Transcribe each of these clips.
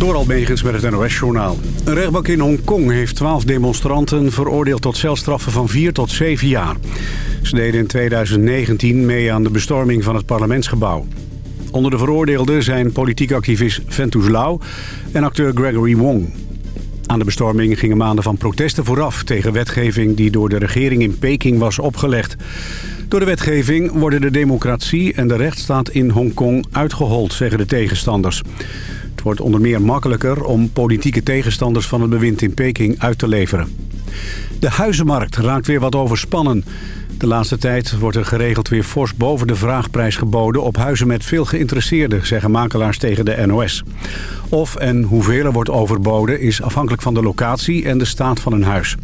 Door Almegens met het NOS-journaal. Een rechtbank in Hongkong heeft 12 demonstranten veroordeeld tot celstraffen van 4 tot 7 jaar. Ze deden in 2019 mee aan de bestorming van het parlementsgebouw. Onder de veroordeelden zijn politiek activist Ventus Lau en acteur Gregory Wong. Aan de bestorming gingen maanden van protesten vooraf tegen wetgeving die door de regering in Peking was opgelegd. Door de wetgeving worden de democratie en de rechtsstaat in Hongkong uitgehold, zeggen de tegenstanders. Wordt onder meer makkelijker om politieke tegenstanders van het bewind in Peking uit te leveren. De huizenmarkt raakt weer wat overspannen. De laatste tijd wordt er geregeld weer fors boven de vraagprijs geboden... op huizen met veel geïnteresseerden, zeggen makelaars tegen de NOS. Of en hoeveel er wordt overboden is afhankelijk van de locatie en de staat van een huis.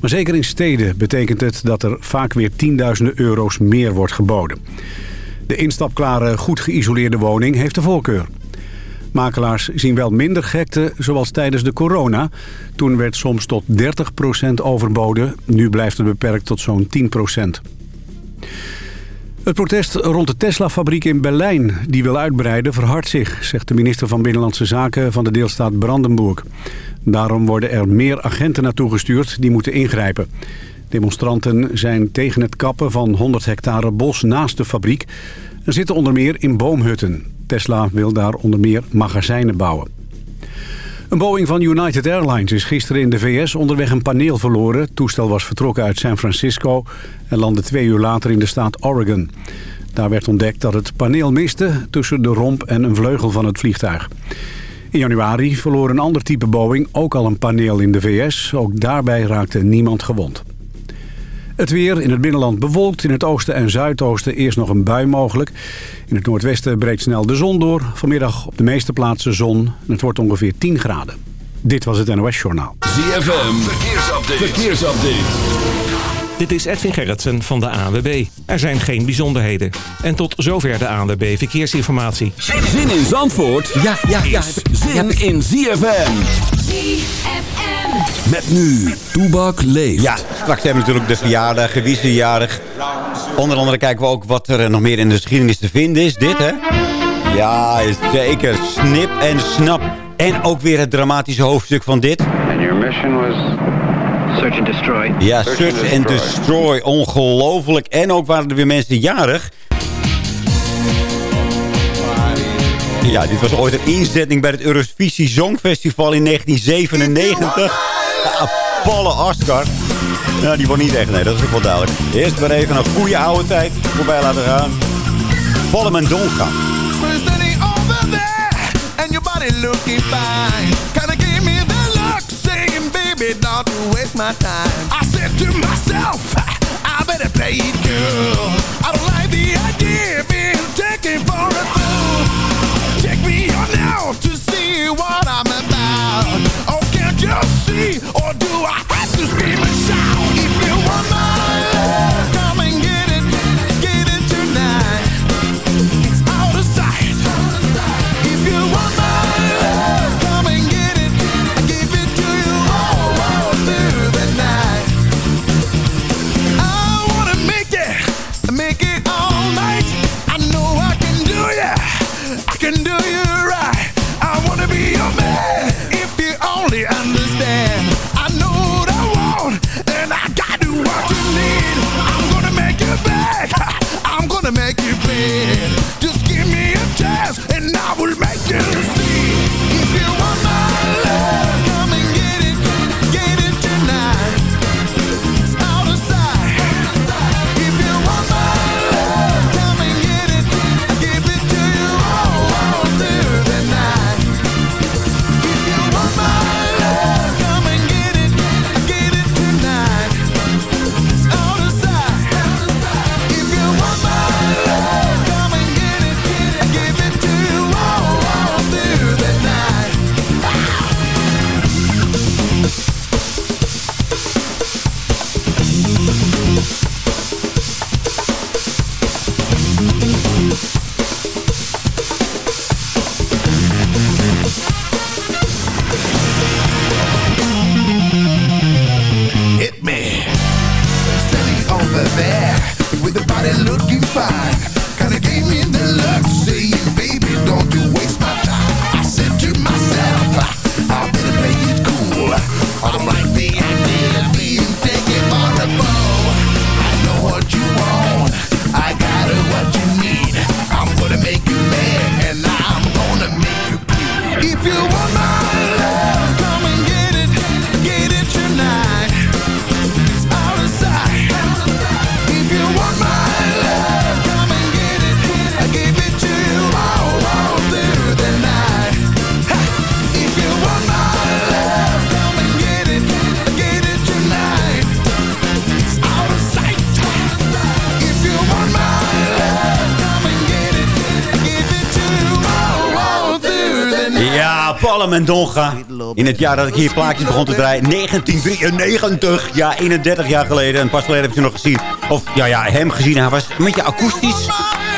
Maar zeker in steden betekent het dat er vaak weer tienduizenden euro's meer wordt geboden. De instapklare, goed geïsoleerde woning heeft de voorkeur. Makelaars zien wel minder gekte, zoals tijdens de corona. Toen werd soms tot 30% overboden. Nu blijft het beperkt tot zo'n 10%. Het protest rond de Tesla-fabriek in Berlijn, die wil uitbreiden, verhardt zich, zegt de minister van Binnenlandse Zaken van de deelstaat Brandenburg. Daarom worden er meer agenten naartoe gestuurd die moeten ingrijpen. Demonstranten zijn tegen het kappen van 100 hectare bos naast de fabriek en zitten onder meer in boomhutten. Tesla wil daar onder meer magazijnen bouwen. Een Boeing van United Airlines is gisteren in de VS onderweg een paneel verloren. Het toestel was vertrokken uit San Francisco en landde twee uur later in de staat Oregon. Daar werd ontdekt dat het paneel miste tussen de romp en een vleugel van het vliegtuig. In januari verloor een ander type Boeing ook al een paneel in de VS. Ook daarbij raakte niemand gewond. Het weer in het binnenland bewolkt. In het oosten en zuidoosten eerst nog een bui mogelijk. In het noordwesten breekt snel de zon door. Vanmiddag op de meeste plaatsen zon. Het wordt ongeveer 10 graden. Dit was het NOS Journaal. ZFM, verkeersupdate. verkeersupdate. Dit is Edwin Gerritsen van de ANWB. Er zijn geen bijzonderheden. En tot zover de ANWB Verkeersinformatie. Zin in Zandvoort Ja, ja, ja. is zin in ZFM. Met nu, Toebak leeft. Ja, straks hebben we natuurlijk de verjaardag, gewisse jarig. Onder andere kijken we ook wat er nog meer in de geschiedenis te vinden is. Dit, hè? Ja, zeker. Snip en snap. En ook weer het dramatische hoofdstuk van dit. And your mission was search and destroy. Ja, Search and Destroy. Ongelooflijk. En ook waren er weer mensen jarig. Ja, dit was ooit een inzetting bij het Eurovisie Songfestival in 1997. Ja, Palle Oscar. Nou, die wordt niet echt, nee, dat is ook wel duidelijk. Eerst maar even een goede oude tijd voorbij laten gaan. So you're standing over there and your body looking fine. Baby, don't waste my time. I said to myself, I better play it cool. I don't like the idea of being taken for a fool. Take me on now to see what I'm about. Oh, can't you see? Or do I have to scream and shout? If you want my love, Paul en Mendonga. In het jaar dat ik hier plaatjes begon te draaien. 1993. Ja, 31 jaar geleden. En pas geleden heb ik ze nog gezien. Of ja, ja, hem gezien. Hij was een beetje akoestisch.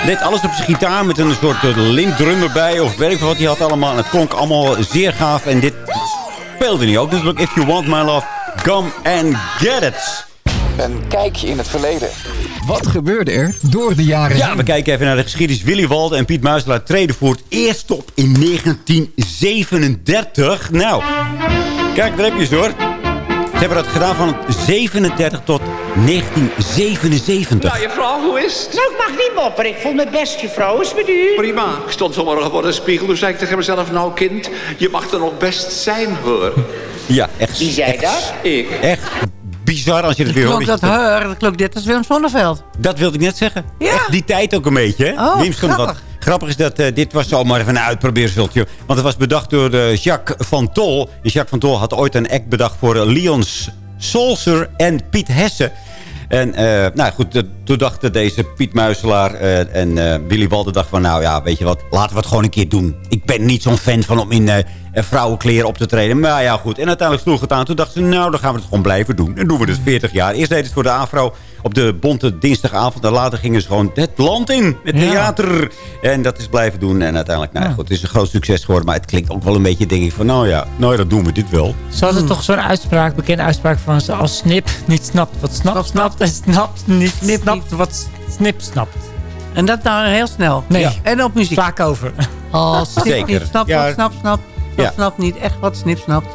Deed alles op zijn gitaar met een soort uh, lintdrum erbij. Of veel wat hij had allemaal. En het klonk allemaal zeer gaaf. En dit speelde niet ook. natuurlijk If You Want My Love, come and get it. Een kijkje in het verleden. Wat gebeurde er door de jaren Ja, heen? we kijken even naar de geschiedenis. Willy Walden en Piet Muiselaar treden voor het eerst op in 1937. Nou, kijk, daar heb je ze hoor. Ze hebben dat gedaan van 37 tot 1977. juffrouw, hoe is het? Nou, ik mag niet mopperen. Ik voel me best, juffrouw. Is het met u? Prima. Ik stond vanmorgen voor de spiegel. Toen zei ik tegen mezelf, nou kind, je mag er nog best zijn hoor. Ja, echt. Wie zei echt, dat? Ik. Echt bizar als je het weer hoort. Dat heur, dat klonk dit als Willem Zonneveld. Dat wilde ik net zeggen. Ja. Echt die tijd ook een beetje. Hè? Oh, Wim grappig. is dat eh, dit was zomaar even een uitprobeerseltje. Want het was bedacht door eh, Jacques van Tol. En Jacques van Tol had ooit een act bedacht voor eh, Leon Solser en Piet Hesse. En eh, nou goed, toen dachten deze Piet Muiselaar eh, en eh, Willy Walden dachten van... nou ja, weet je wat, laten we het gewoon een keer doen. Ik ben niet zo'n fan van om in vrouwenkleren op te treden. Maar ja, goed. En uiteindelijk sloeg het aan. Toen dachten ze, nou, dan gaan we het gewoon blijven doen. En doen we het 40 jaar. Eerst ze het voor de AVRO op de bonte dinsdagavond. En later gingen ze gewoon het land in met Ja. theater. En dat is blijven doen. En uiteindelijk, nou ja, goed, het is een groot succes geworden. Maar het klinkt ook wel een beetje, denk ik, van nou ja, nou ja, dat doen we dit wel. Ze hadden toch zo'n uitspraak, bekende uitspraak van ze als Snip niet snapt wat Snap snapt en Snapt niet Snip snapt wat Snip snapt. En dat nou heel snel. Nee. Ja. En op muziek. Vaak over. Oh, snip Zeker. niet, snap Ja. wat, snap, snap. Snap, Ja. snap niet. Echt wat snip, snapt.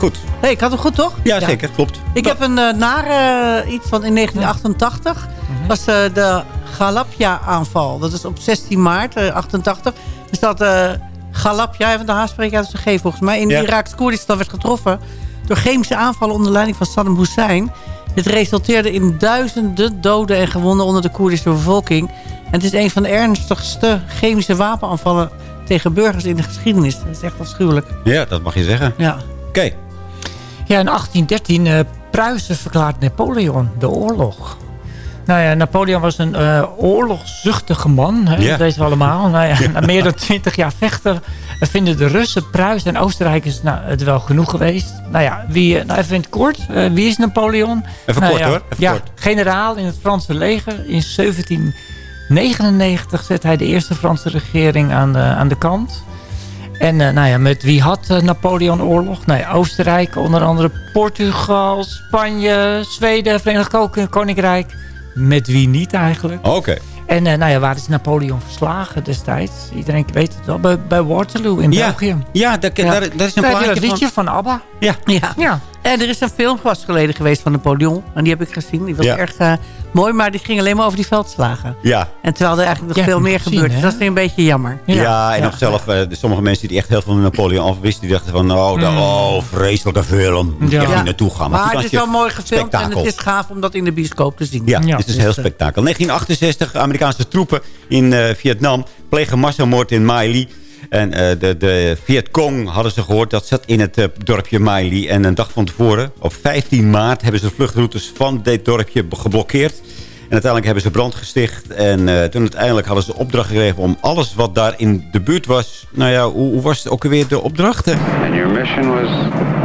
Goed. hey, ik had hem goed, toch? Ja, zeker. Klopt. Ik heb een uh, nare iets van in 1988. was uh, de Galapja-aanval. Dat is op 16 maart uh, 88. Dus dat Galapja, even de haarspreek uit zijn G volgens mij... in Ja. Iraks Koerdistan werd getroffen... door chemische aanvallen onder leiding van Saddam Hussein. Dit resulteerde in duizenden doden en gewonden onder de Koerdische bevolking. En het is een van de ernstigste chemische wapenaanvallen tegen burgers in de geschiedenis. Dat is echt afschuwelijk. Ja, dat mag je zeggen. Ja. Oké. Ja, in 1813 uh, Pruisen verklaart Napoleon de oorlog. Nou ja, Napoleon was een uh, oorlogszuchtige man. Hè? Dat weten we allemaal. Nou ja, na meer dan twintig jaar vechten vinden de Russen, Pruisen en Oostenrijkers nou, het wel genoeg geweest. Nou ja, wie, nou even in het kort. Uh, wie is Napoleon? Even nou, kort ja, hoor. Even ja, kort. generaal in het Franse leger. In 1799 zet hij de eerste Franse regering aan de, aan de kant. En uh, nou ja, met wie had uh, Napoleon oorlog? Nou ja, Oostenrijk, onder andere Portugal, Spanje, Zweden, Verenigd Koninkrijk. Met wie niet eigenlijk. Oké. Okay. En uh, nou ja, waar is Napoleon verslagen destijds? Iedereen weet het wel. Bij, bij Waterloo in ja. België. Ja, daar, ja. Daar, daar is een daar plaatje een liedje van, van ABBA. Ja. ja. ja. En er is een film vast geleden geweest van Napoleon. En die heb ik gezien. Die was Ja. erg uh, mooi, maar die ging alleen maar over die veldslagen. Ja. En terwijl er eigenlijk nog Ja, veel meer hè? Dus dat is een beetje jammer. Ja, en Ja. nog zelf, eh, sommige mensen die echt heel veel van Napoleon afwisten, die dachten van, oh, de, Mm. oh vreselijke film. Moet je Ja. Ja. niet naartoe gaan. Maar het is je- wel mooi gefilmd en het is gaaf om dat in de bioscoop te zien. Ja, Ja, het is dus, heel spektakel. 1968, Amerikaanse troepen in eh, Vietnam plegen massamoord in Mai. En eh, de, de Vietcong hadden ze gehoord, dat zat in het eh, dorpje Li. En een dag van tevoren, op 15 maart, hebben ze de vluchtroutes van dit dorpje geblokkeerd. En uiteindelijk hebben ze brand gesticht. En eh, toen uiteindelijk hadden ze opdracht gekregen om alles wat daar in de buurt was... Nou ja, hoe, hoe was het ook alweer de opdrachten? And your mission was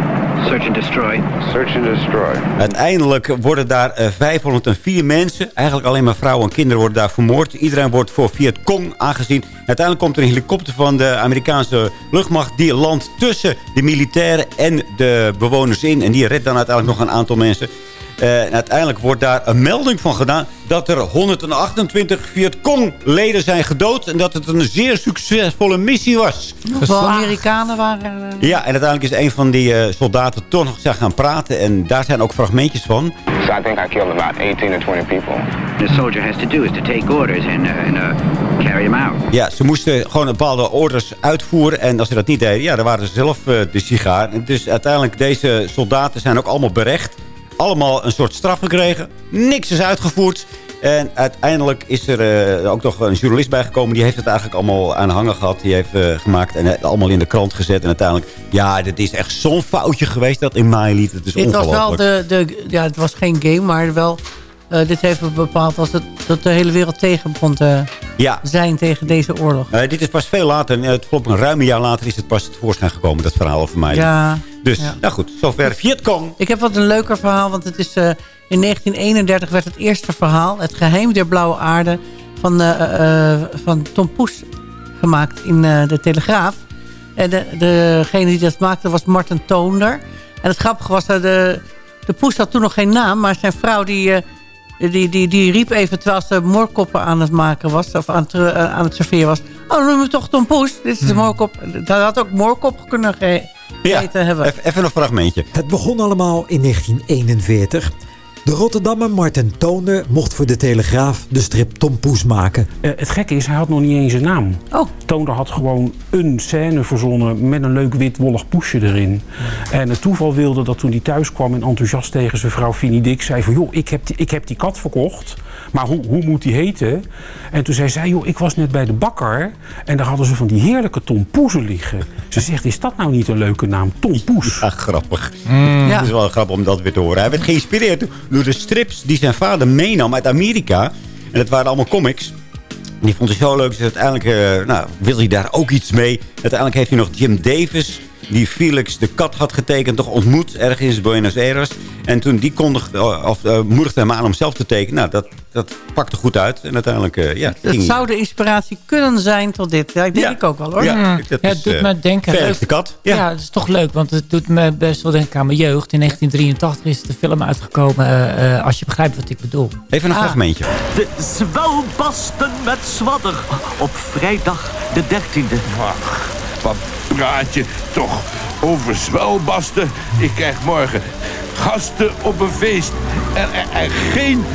Search and destroy. search and destroy. Uiteindelijk worden daar eh, 504 mensen, eigenlijk alleen maar vrouwen en kinderen worden daar vermoord. Iedereen wordt voor Vietcong aangezien. Uiteindelijk komt er een helikopter van de Amerikaanse luchtmacht. Die landt tussen de militairen en de bewoners in. En die redt dan uiteindelijk nog een aantal mensen. Eh, en uiteindelijk wordt daar een melding van gedaan... dat er 128 Vietcong-leden zijn gedood... en dat het een zeer succesvolle missie was. Hoeveel Amerikanen waren... eh, Ja, en uiteindelijk is een van die eh, soldaten toch nog zijn gaan praten. En daar zijn ook fragmentjes van. So I think I killed about 18 or 20 people. The soldier has to do is to take orders and, uh, and uh, carry him out. Ja, ze moesten gewoon bepaalde orders uitvoeren. En als ze dat niet deden, ja, dan waren ze zelf eh, de sigaar. Dus uiteindelijk, deze soldaten zijn ook allemaal berecht. Allemaal een soort straf gekregen. Niks is uitgevoerd. En uiteindelijk is er eh, ook nog een journalist bijgekomen. Die heeft het eigenlijk allemaal aan de hangen gehad. Die heeft eh, gemaakt en het allemaal in de krant gezet. En uiteindelijk, ja, dit is echt zo'n foutje geweest dat in mei liet. Het is Dit was wel de, de... Ja, het was geen game, maar wel... dit heeft bepaald als het, dat de hele wereld tegen begon te Ja. zijn tegen deze oorlog. Eh, dit is pas veel later. eh, Het klopt, een ruim een jaar later is het pas tevoorschijn gekomen. Dat verhaal over mij. Ja. Dus, ja. nou goed, zover Vietcong. Ik heb wat een leuker verhaal, want het is, eh, in 1931 werd het eerste verhaal... Het geheim der blauwe aarde van, van Tom Poes gemaakt in de Telegraaf. En de, degene die dat maakte was Martin Toonder. En het grappige was, dat de, de Poes had toen nog geen naam... maar zijn vrouw die, die, die, die riep even terwijl ze moorkoppen aan het maken was... of aan het, eh, aan het serveren was... Oh, noem je toch Tom Poes? Dit is de moorkop. Dat had ook moorkop kunnen ge gegeten hebben. Even, even een fragmentje. Het begon allemaal in 1941. De Rotterdammer Martin Toonder mocht voor de Telegraaf de strip Tom Poes maken. Eh, het gekke is, hij had nog niet eens een naam. Oh. Toonder had gewoon een scène verzonnen met een leuk wit wollig poesje erin. En het toeval wilde dat toen hij thuis kwam en enthousiast tegen zijn vrouw Finny Dick zei van... joh, ik heb die, ik heb die kat verkocht, maar hoe, hoe moet die heten? En toen zei zij, joh, ik was net bij de bakker en daar hadden ze van die heerlijke Tom Poezen liggen. Ze zegt, is dat nou niet een leuke naam? Tom Poes. Ja, grappig. Ja. Het is wel grappig om dat weer te horen. Hij werd geïnspireerd door de strips die zijn vader meenam uit Amerika. En dat waren allemaal comics. En die vond hij zo leuk. Dus uiteindelijk uh, nou, wilde hij daar ook iets mee. Uiteindelijk heeft hij nog Jim Davis die Felix de kat had getekend, toch ontmoet ergens in Buenos Aires. En toen die kondigde, of uh, moedigde hem aan om zelf te tekenen. Nou, dat, dat pakte goed uit. En uiteindelijk, uh, ja. Het zou de inspiratie kunnen zijn tot dit. Ja, ik denk Ja. ik ook wel hoor. Ja, Ja, dat het is, doet eh, me denken... Felix de kat. Ja. Ja. dat is toch leuk, want het doet me best wel denken aan mijn jeugd. In 1983 is de film uitgekomen, eh, eh, als je begrijpt wat ik bedoel. Even een Ah. fragmentje. De zwelbasten met zwadder op vrijdag de 13e. Ach, wat praat je toch over zwelbasten? Ik krijg morgen gasten op een feest en, en, en geen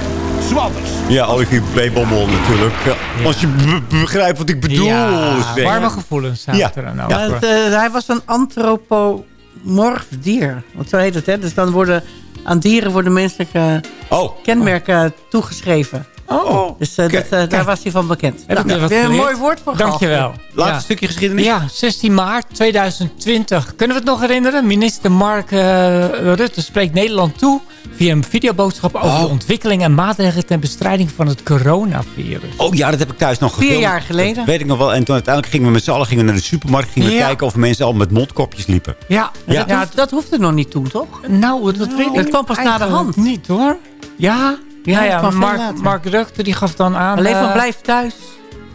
zwadders. Ja, Olivier Bleebommel natuurlijk. Ja, Als je be- begrijpt wat ik bedoel. Ja, zeg. warme gevoelens zaten Ja. er dan het, eh, hij was een antropomorf dier. Want zo heet het, hè? Dus dan worden aan dieren worden menselijke Oh. kenmerken toegeschreven. Oh, Dus eh, dat, eh, daar was hij van bekend. Heb ik Nou, weer wat weer een mooi woord voor gehad. Dankjewel. Laatste Ja. stukje geschiedenis. Ja, 16 maart 2020. Kunnen we het nog herinneren? Minister Mark eh, Rutte spreekt Nederland toe via een videoboodschap over Oh. de ontwikkeling en maatregelen ter bestrijding van het coronavirus. Oh ja, dat heb ik thuis nog Vier gefilmd. jaar geleden. Dat weet ik nog wel. En toen uiteindelijk gingen we met z'n allen gingen naar de supermarkt. Gingen we Ja. kijken of mensen al met mondkopjes liepen. Ja, Ja. Dat, hoeft, dat hoefde nog niet toen, toch? nou, dat weet ik dat kwam pas na de hand. niet hoor. Ja, ja, ja, Mark. Mark Rutte die gaf dan aan... Alleen eh, van blijf thuis.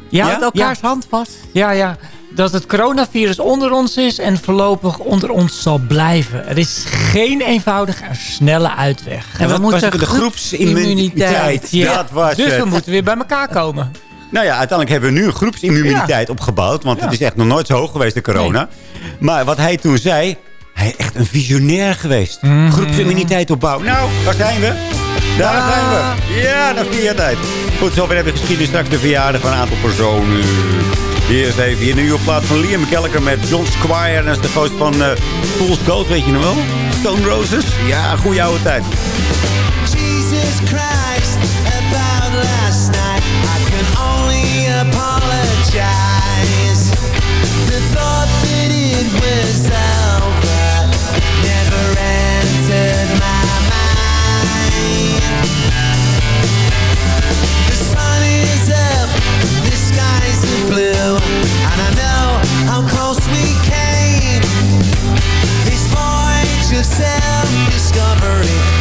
ja, Houd elkaars hand vast. Ja, ja. Dat het coronavirus onder ons is en voorlopig onder ons zal blijven. Er is geen eenvoudige en snelle uitweg. En we moeten? De groepsimmuniteit. Dat was dus het. we moeten weer bij elkaar komen. Nou ja, uiteindelijk hebben we nu een groepsimmuniteit opgebouwd. Want het is echt nog nooit zo hoog geweest, de corona. Maar wat hij toen zei... Hij is echt een visionair geweest. Mhm. Groepsimmuniteit opbouwen. Nou, waar zijn we? Daar zijn we. Ja, na vier tijd. Goed, zover hebben we geschiedenis. Straks de verjaardag van een aantal personen. Eerst even hier nu op plaats van Liam Gallagher met John Squire. En dat is de ghost van eh Fool's Gold, weet je nog wel? Stone Roses. Ja, goede oude tijd. Jesus Christ, about last night, I can only apologize. The thought that it was over never entered my and I know how close we came. This voyage of self-discovery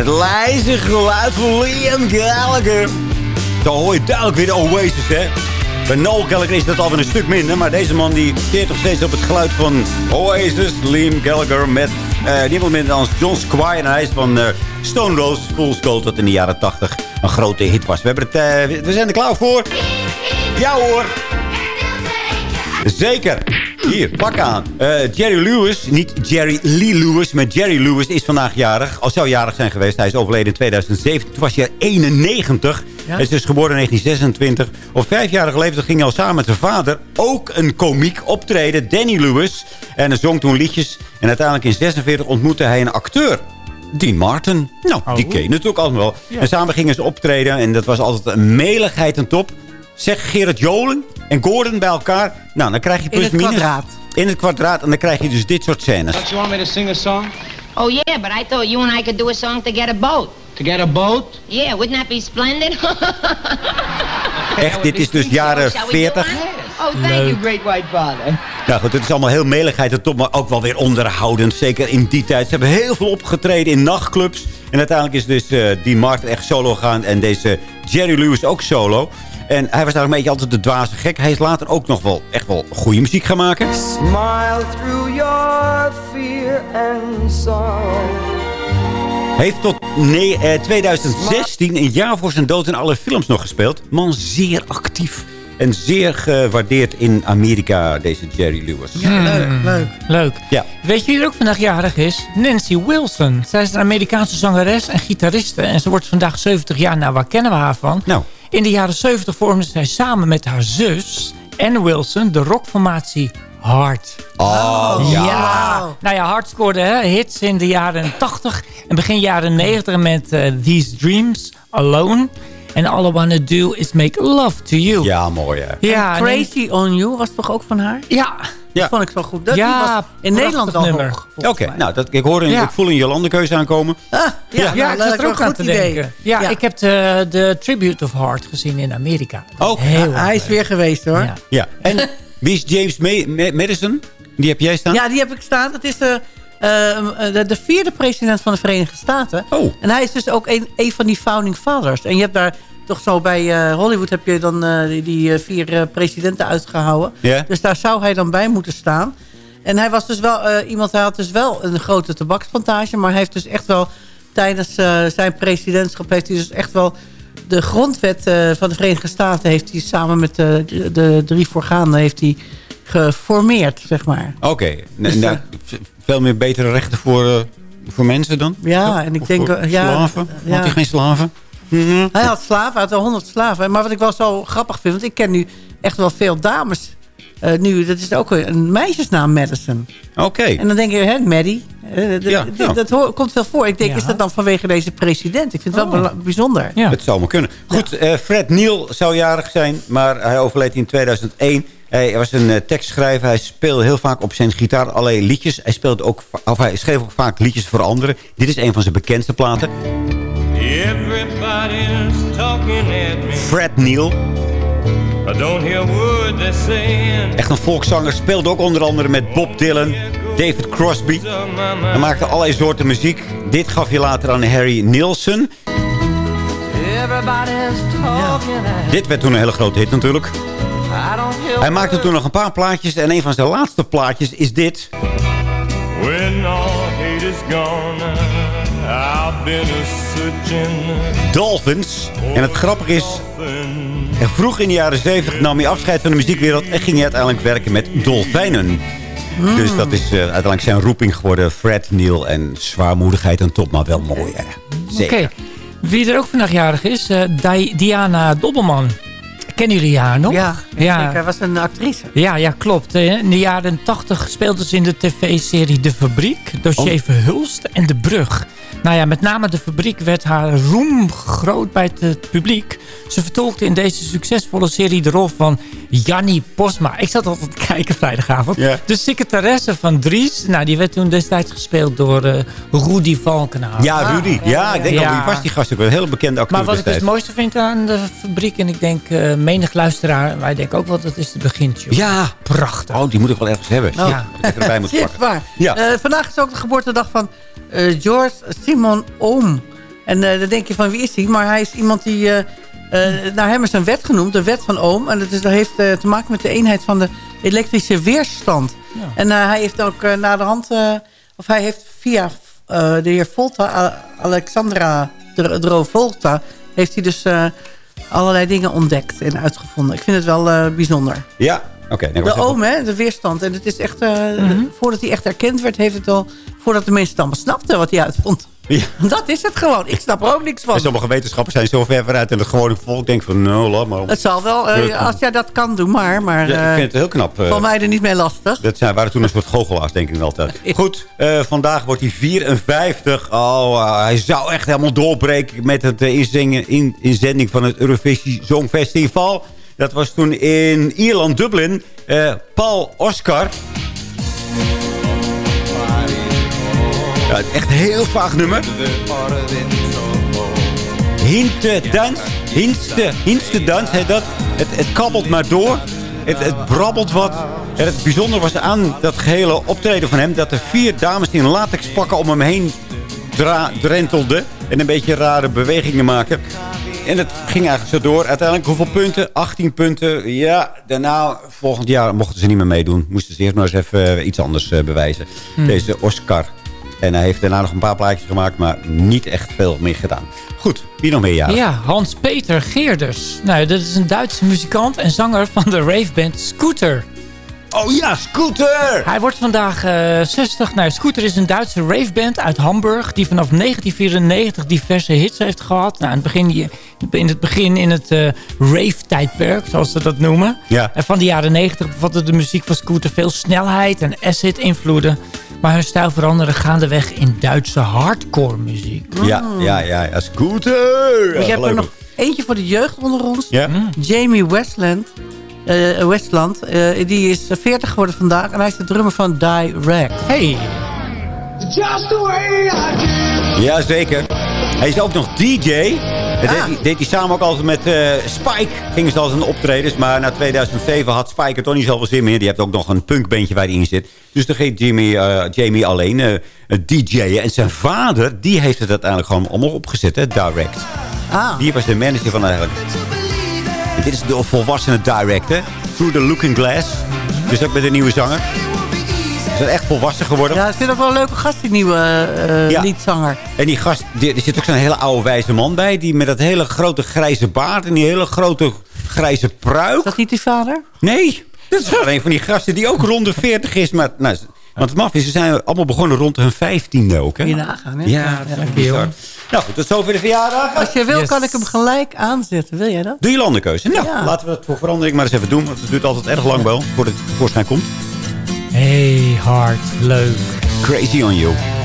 Het lijze geluid van Liam Gallagher. Dan hoor je duidelijk weer de Oasis, hè. Bij Noel Gallagher is dat alweer een stuk minder. Maar deze man die keert nog steeds op het geluid van Oasis. Liam Gallagher met uh, niemand minder dan John Squire. En hij is van uh, Stone Rose Fool's Gold. Dat in de jaren 80 een grote hit was. We, uh, we zijn er klaar voor. Ja hoor. Zeker. Hier, pak aan. Uh, Jerry Lewis, niet Jerry Lee Lewis, maar Jerry Lewis is vandaag jarig. Al zou jarig zijn geweest. Hij is overleden in 2007. Toen was hij 91. Ja? Hij is dus geboren in 1926. Op vijfjarige leeftijd ging hij al samen met zijn vader ook een komiek optreden. Danny Lewis. En hij zong toen liedjes. En uiteindelijk in 46 ontmoette hij een acteur. Dean Martin. Nou, oh. die ken je natuurlijk allemaal wel. Ja. En samen gingen ze optreden. En dat was altijd een meligheid en top. Zeg Gerard Joling en Gordon bij elkaar. Nou, dan krijg je plus In het kwadraat. In het kwadraat. En dan krijg je dus dit soort scènes. Don't you want me to sing a song? Oh yeah, but I thought you and I could do a song to get a boat. To get a boat? Yeah, wouldn't that be splendid? Echt, dit is dus jaren 40. Oh, thank you, great white father. Nou goed, het is allemaal heel meligheid en top, maar ook wel weer onderhoudend. Zeker in die tijd. Ze hebben heel veel opgetreden in nachtclubs. En uiteindelijk is dus uh, die Martin echt solo gegaan. En deze Jerry Lewis ook solo. En hij was daar een beetje altijd de dwaze gek. Hij is later ook nog wel echt wel goede muziek gaan maken. Smile through your fear and sorrow. Heeft tot nee, eh, 2016, een jaar voor zijn dood, in alle films nog gespeeld. Man, zeer actief. En zeer gewaardeerd in Amerika, deze Jerry Lewis. Ja, leuk, leuk. Leuk. Ja. Weet je wie er ook vandaag jarig is? Nancy Wilson. Zij is een Amerikaanse zangeres en gitariste. En ze wordt vandaag 70 jaar. Nou, waar kennen we haar van? Nou. In de jaren 70 vormde zij samen met haar zus, Anne Wilson, de rockformatie Hard. Oh, ja. ja. Nou ja, Hard scoorde hè, hits in de jaren 80 en begin jaren 90 met uh, These Dreams, Alone. En All I Wanna Do Is Make Love To You. Ja, mooi hè. Ja, Crazy On You was toch ook van haar? Ja. Dat vond ik zo goed. Dat ja, was in Nederland al nummer. Oké, nou, dat, ik, hoor een, ja. ik voel een Jolande keuze aankomen. Ah, ja, ja, ja ik zat er ook aan te denken. Ja, ik heb de, de Tribute of Heart gezien in Amerika. Ook. Heel hij is weer geweest hoor. Ja. En wie is James Madison? Die heb jij staan? Ja, die heb ik staan. Dat is de, uh, de, de, vierde president van de Verenigde Staten. Oh. En hij is dus ook een, een van die founding fathers. En je hebt daar toch zo bij uh, Hollywood heb je dan uh, die, die vier presidenten uitgehouden. Yeah. Dus daar zou hij dan bij moeten staan. En hij was dus wel iemand, hij had dus wel een grote tabaksplantage. Maar hij heeft dus echt wel tijdens zijn presidentschap heeft hij dus echt wel de grondwet van de Verenigde Staten heeft hij samen met de, de drie voorgaande heeft hij geformeerd, zeg maar. Oké, okay. dus, nou, veel meer betere rechten voor, voor mensen dan? Ja, en ik of denk... ja, slaven? Ja. Had hij geen slaven? Mm Hij had slaven, hij had al honderd slaven. Maar wat ik wel zo grappig vind, want ik ken nu echt wel veel dames. Uh, nu, dat is ook een meisjesnaam, Madison. Oké. En dan denk je, hè, Maddie. Uh, ja, ja. Dat hoort, komt veel voor. Ik denk, ja. is dat dan vanwege deze president? Ik vind het wel oh. bijzonder. Ja. Het zou maar kunnen. Goed, uh, Fred Neil zou jarig zijn, maar hij overleed in 2001. Hij was een tekstschrijver. Hij speelde heel vaak op zijn gitaar allerlei liedjes. Hij, speelde ook, of hij schreef ook vaak liedjes voor anderen. Dit is een van zijn bekendste platen. Everybody's talking at me. Fred Neil. I don't hear word they're saying. Echt een volkszanger. Speelde ook onder andere met Bob Dylan, David Crosby. Hij maakte allerlei soorten muziek. Dit gaf je later aan Harry Nilsson. Ja. Dit werd toen een hele grote hit natuurlijk. Hij maakte toen nog een paar plaatjes. En een van zijn laatste plaatjes is dit. When all hate is gone, Dolphins. En het grappige is... Vroeg in de jaren 70 nam hij afscheid van de muziekwereld... en ging hij uiteindelijk werken met dolfijnen. Dus dat is uh, uiteindelijk zijn roeping geworden. Fred, Neil en zwaarmoedigheid en top, maar wel mooi. Zeker. Okay. Wie er ook vandaag jarig is, uh, Diana Dobbelman. Kennen jullie haar nog? Ja, ja. zeker. was een actrice. Ja, ja klopt. In de jaren 80 speelde ze in de tv-serie De Fabriek, Dossier oh. Verhulst en De Brug. Nou ja, met name de fabriek werd haar roem groot bij het publiek. Ze vertolkte in deze succesvolle serie de rol van Jannie Posma. Ik zat altijd te kijken vrijdagavond. De secretaresse van Dries. Nou, die werd toen destijds gespeeld door uh, Rudy Valkenhaar. Ja, Rudy. Ja, ik denk ja. al, wie was die gast ook een hele bekende acteur Maar wat ik het mooiste vind aan de fabriek... en ik denk uh, menig luisteraar... wij denken ook wel dat is de begintje. Ja. Prachtig. Oh, die moet ik wel ergens hebben. Oh. Ja. Even erbij moeten pakken. Ja. Uh, vandaag is ook de geboortedag van George Simon Ohm. En eh, dan denk je van wie is hij? Maar hij is iemand die... eh, eh, naar hem is een wet genoemd, de wet van Ohm. En dat, is, dat heeft eh, te maken met de eenheid van de elektrische weerstand. En eh, hij heeft ook uh, na de hand... eh, of hij heeft via eh, de heer Volta, Alexandra Dro- Drovolta... heeft hij dus eh, allerlei dingen ontdekt en uitgevonden. Ik vind het wel eh, bijzonder. Ja, nee, De even- oom, hè, de weerstand. En het is echt, eh, Mhm. voordat hij echt erkend werd, heeft het al... voordat de mensen het allemaal snapten wat hij uitvond. Ja. Dat is het gewoon. Ik snap er ook niks van. En sommige wetenschappers zijn zo ver vooruit en het gewone volk denkt van, nou, laat maar. Het zal wel, eh, als jij dat kan, doe maar. Maar Ja, ik eh, vind het heel knap. van mij er niet mee lastig. Dat zijn, waren toen een soort goochelaars, denk ik wel altijd. Goed, eh, vandaag wordt hij 54. Oh, hij zou echt helemaal doorbreken met het inzingen, in, inzending van het Eurovisie Songfestival. Dat was toen in Ierland, Dublin. Eh, Paul Oscar. Echt een heel vaag nummer. Hinte dans. Hinste, dans dat. Het, het kabbelt maar door. Het, het brabbelt wat. En het bijzondere was aan dat gehele optreden van hem... dat er vier dames in latex pakken om hem heen drentelden. En een beetje rare bewegingen maken. En het ging eigenlijk zo door. Uiteindelijk hoeveel punten? 18 punten. Ja, daarna volgend jaar mochten ze niet meer meedoen. Moesten ze eerst maar eens even eh, iets anders eh, bewijzen. Hmm. Deze Oscar. En hij heeft daarna nog een paar plaatjes gemaakt... maar niet echt veel meer gedaan. Goed, wie nog meer jaren? Ja, Hans-Peter Geerders. Nou, dat is een Duitse muzikant en zanger van de raveband Scooter. Oh ja, Scooter! Hij wordt vandaag eh 60. Nou, Scooter is een Duitse raveband uit Hamburg... die vanaf 1994 diverse hits heeft gehad. Nou, in, het begin, in het begin in het eh, rave-tijdperk, zoals ze dat noemen. Ja. En van de jaren 90 bevatte de muziek van Scooter veel snelheid en acid-invloeden. Maar hun stijl veranderde gaandeweg in Duitse hardcore muziek. Ja, ja, ja, ja, Scooter! je hebt er nog eentje voor de jeugd onder ons. Ja? Jamie Westland. eh, Westland. eh, die is 40 geworden vandaag. En hij is de drummer van Direct. Hey! Just the way I do. Jazeker. Hij is ook nog DJ. Dat deed, hij, deed hij samen ook altijd met eh, Spike. Gingen ze altijd een optredens. Maar na 2007 had Spike er toch niet zoveel zin meer. Die heeft ook nog een punkbandje waar hij in zit. Dus dan ging Jimmy, eh, Jamie alleen eh, het DJ'en. En zijn vader, die heeft het uiteindelijk gewoon allemaal opgezet. Hè, direct. Ah. Die was de manager van eigenlijk. En dit is de volwassene direct, hè. Through the Looking Glass. Dus ook met een nieuwe zanger. Ze is echt volwassen geworden. Ja, er zit ook wel een leuke gast, die nieuwe eh, Ja. liedzanger. En die gast, die- er zit ook zo'n hele oude wijze man bij. Die met dat hele grote grijze baard en die hele grote grijze pruik. Is dat niet die vader? Nee, dat is gewoon een van die gasten die ook rond de 40 is. Maar, nou, want het maf is, ze zijn allemaal begonnen rond hun vijftiende ook. Hè? Nagaan, hè? Ja, dat is ja. Nou goed, tot zover de verjaardag. Als je wil, kan ik hem gelijk aanzetten. Wil jij dat? Doe je landenkeuze. Nou, Ja. laten we dat voor verandering maar eens even doen. Want het duurt altijd erg lang wel voordat het tevoorschijn komt. Hey, hard, leuk. Crazy on you.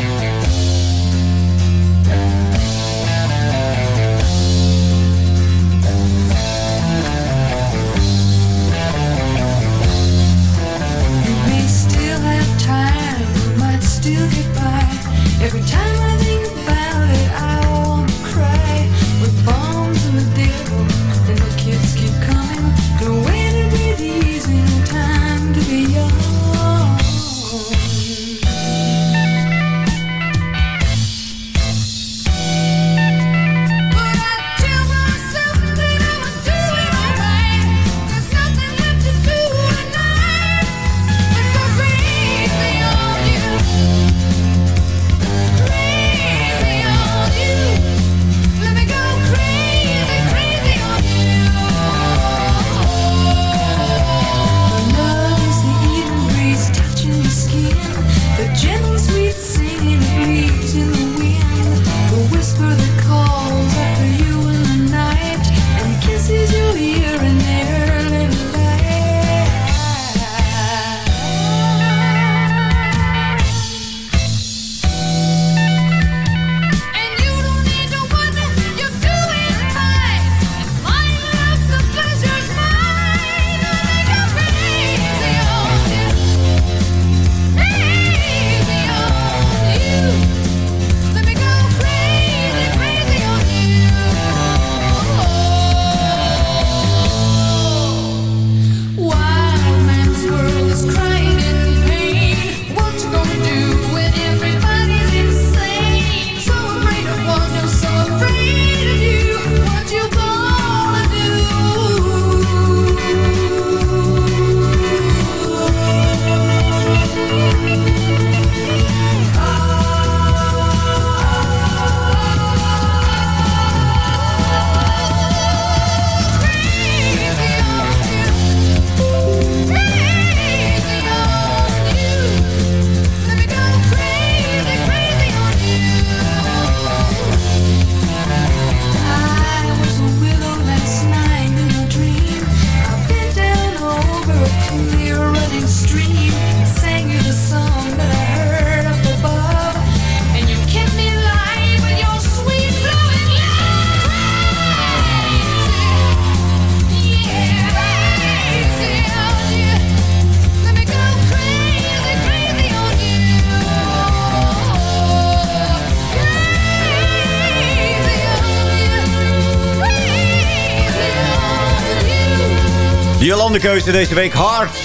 Jolande keuze deze week hard.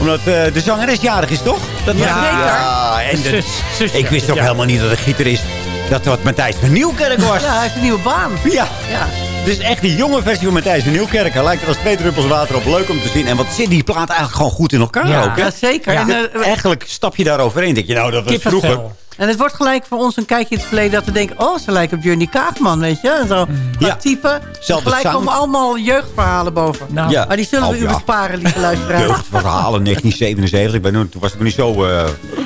Omdat eh, de zangeres jarig is, toch? Dat Ja, was- zeker. Ja, en de- Zus- zusje. ik wist ook Ja. helemaal niet dat de gitarist... dat wat Matthijs van Nieuwkerk was. Ja, hij heeft een nieuwe baan. Ja. Ja. Is echt die jonge versie van Matthijs van Nieuwkerk. Hij lijkt er als twee druppels water op. Leuk om te zien. En wat zit die plaat eigenlijk gewoon goed in elkaar Ja. ook, hè? Ja, zeker. Ja. En, eh, Eigenlijk stap je daar overheen. Denk je, nou, dat was vroeger. En het wordt gelijk voor ons een kijkje in het verleden... dat we denken, oh, ze lijken op Johnny Kaagman, weet je. Zo, Ja. ja. type. Zelfde Gelijk sound. komen allemaal jeugdverhalen boven. Nou, Ja. Maar die zullen we Oh, u ja. besparen, lieve luisteraars. Jeugdverhalen 1977. Ik ben, nu- toen was ik nog niet zo... eh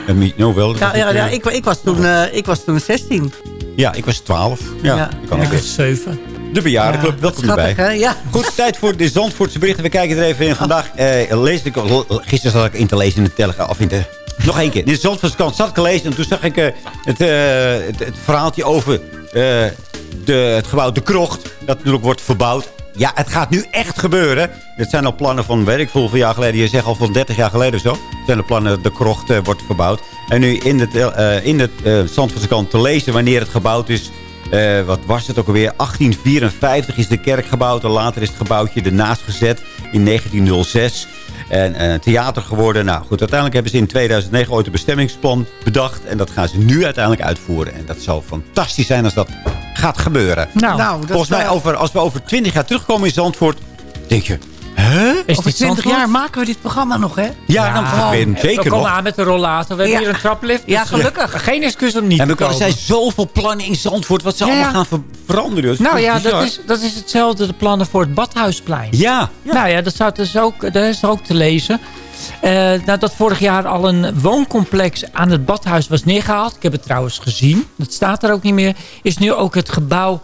uh, nou, wel, Ja, ja, ik, ja, eh, ik, ik, was toen, eh, ik was toen 16. ja, ik was 12. Ja, Ja. ik kan ik was zeven. De bejaardenclub, welkom Schattig, erbij. hè? Ja. Goed, tijd voor de Zandvoortse berichten. We kijken er even in. Vandaag eh, lees ik... Gisteren zat ik in te lezen in de Telegraaf. Of in de... Nog één keer. In de Zandvoortse kant zat ik te lezen. En toen zag ik eh, het, eh, het, het verhaaltje over eh, de, het gebouw De Krocht. Dat natuurlijk wordt verbouwd. Ja, het gaat nu echt gebeuren. Dit zijn al plannen van, weet ik veel, hoeveel jaar geleden. Je zegt al van 30 jaar geleden of zo. zijn de plannen, de krocht eh, wordt verbouwd. En nu in het, eh in het kant te lezen wanneer het gebouwd is. Wat was het ook alweer? 1854 is de kerk gebouwd. En later is het gebouwtje ernaast gezet in 1906. En eh, theater geworden. Nou goed, uiteindelijk hebben ze in 2009 ooit een bestemmingsplan bedacht. En dat gaan ze nu uiteindelijk uitvoeren. En dat zou fantastisch zijn als dat gaat gebeuren. Nou, Nou, Volgens mij, over, als we over 20 jaar terugkomen in Zandvoort... denk je, hè? is Over dit 20 Zandvoort? jaar maken we dit programma nog, hè? Ja, dan Ja, ben we zeker komen nog. aan met de rollator. We hebben hier een traplift. Ja, dus, eh, gelukkig. geen excuus om niet En te er komen. zijn zoveel plannen in Zandvoort... wat ze Ja, allemaal gaan ver- veranderen. Dat is Nou ja, bizar. dat is, dat is hetzelfde de plannen voor het Badhuisplein. Ja, Nou ja, dat, staat dus ook, dat is er ook te lezen. Eh nadat vorig jaar al een wooncomplex aan het badhuis was neergehaald. Ik heb het trouwens gezien. Dat staat er ook niet meer. Is nu ook het gebouw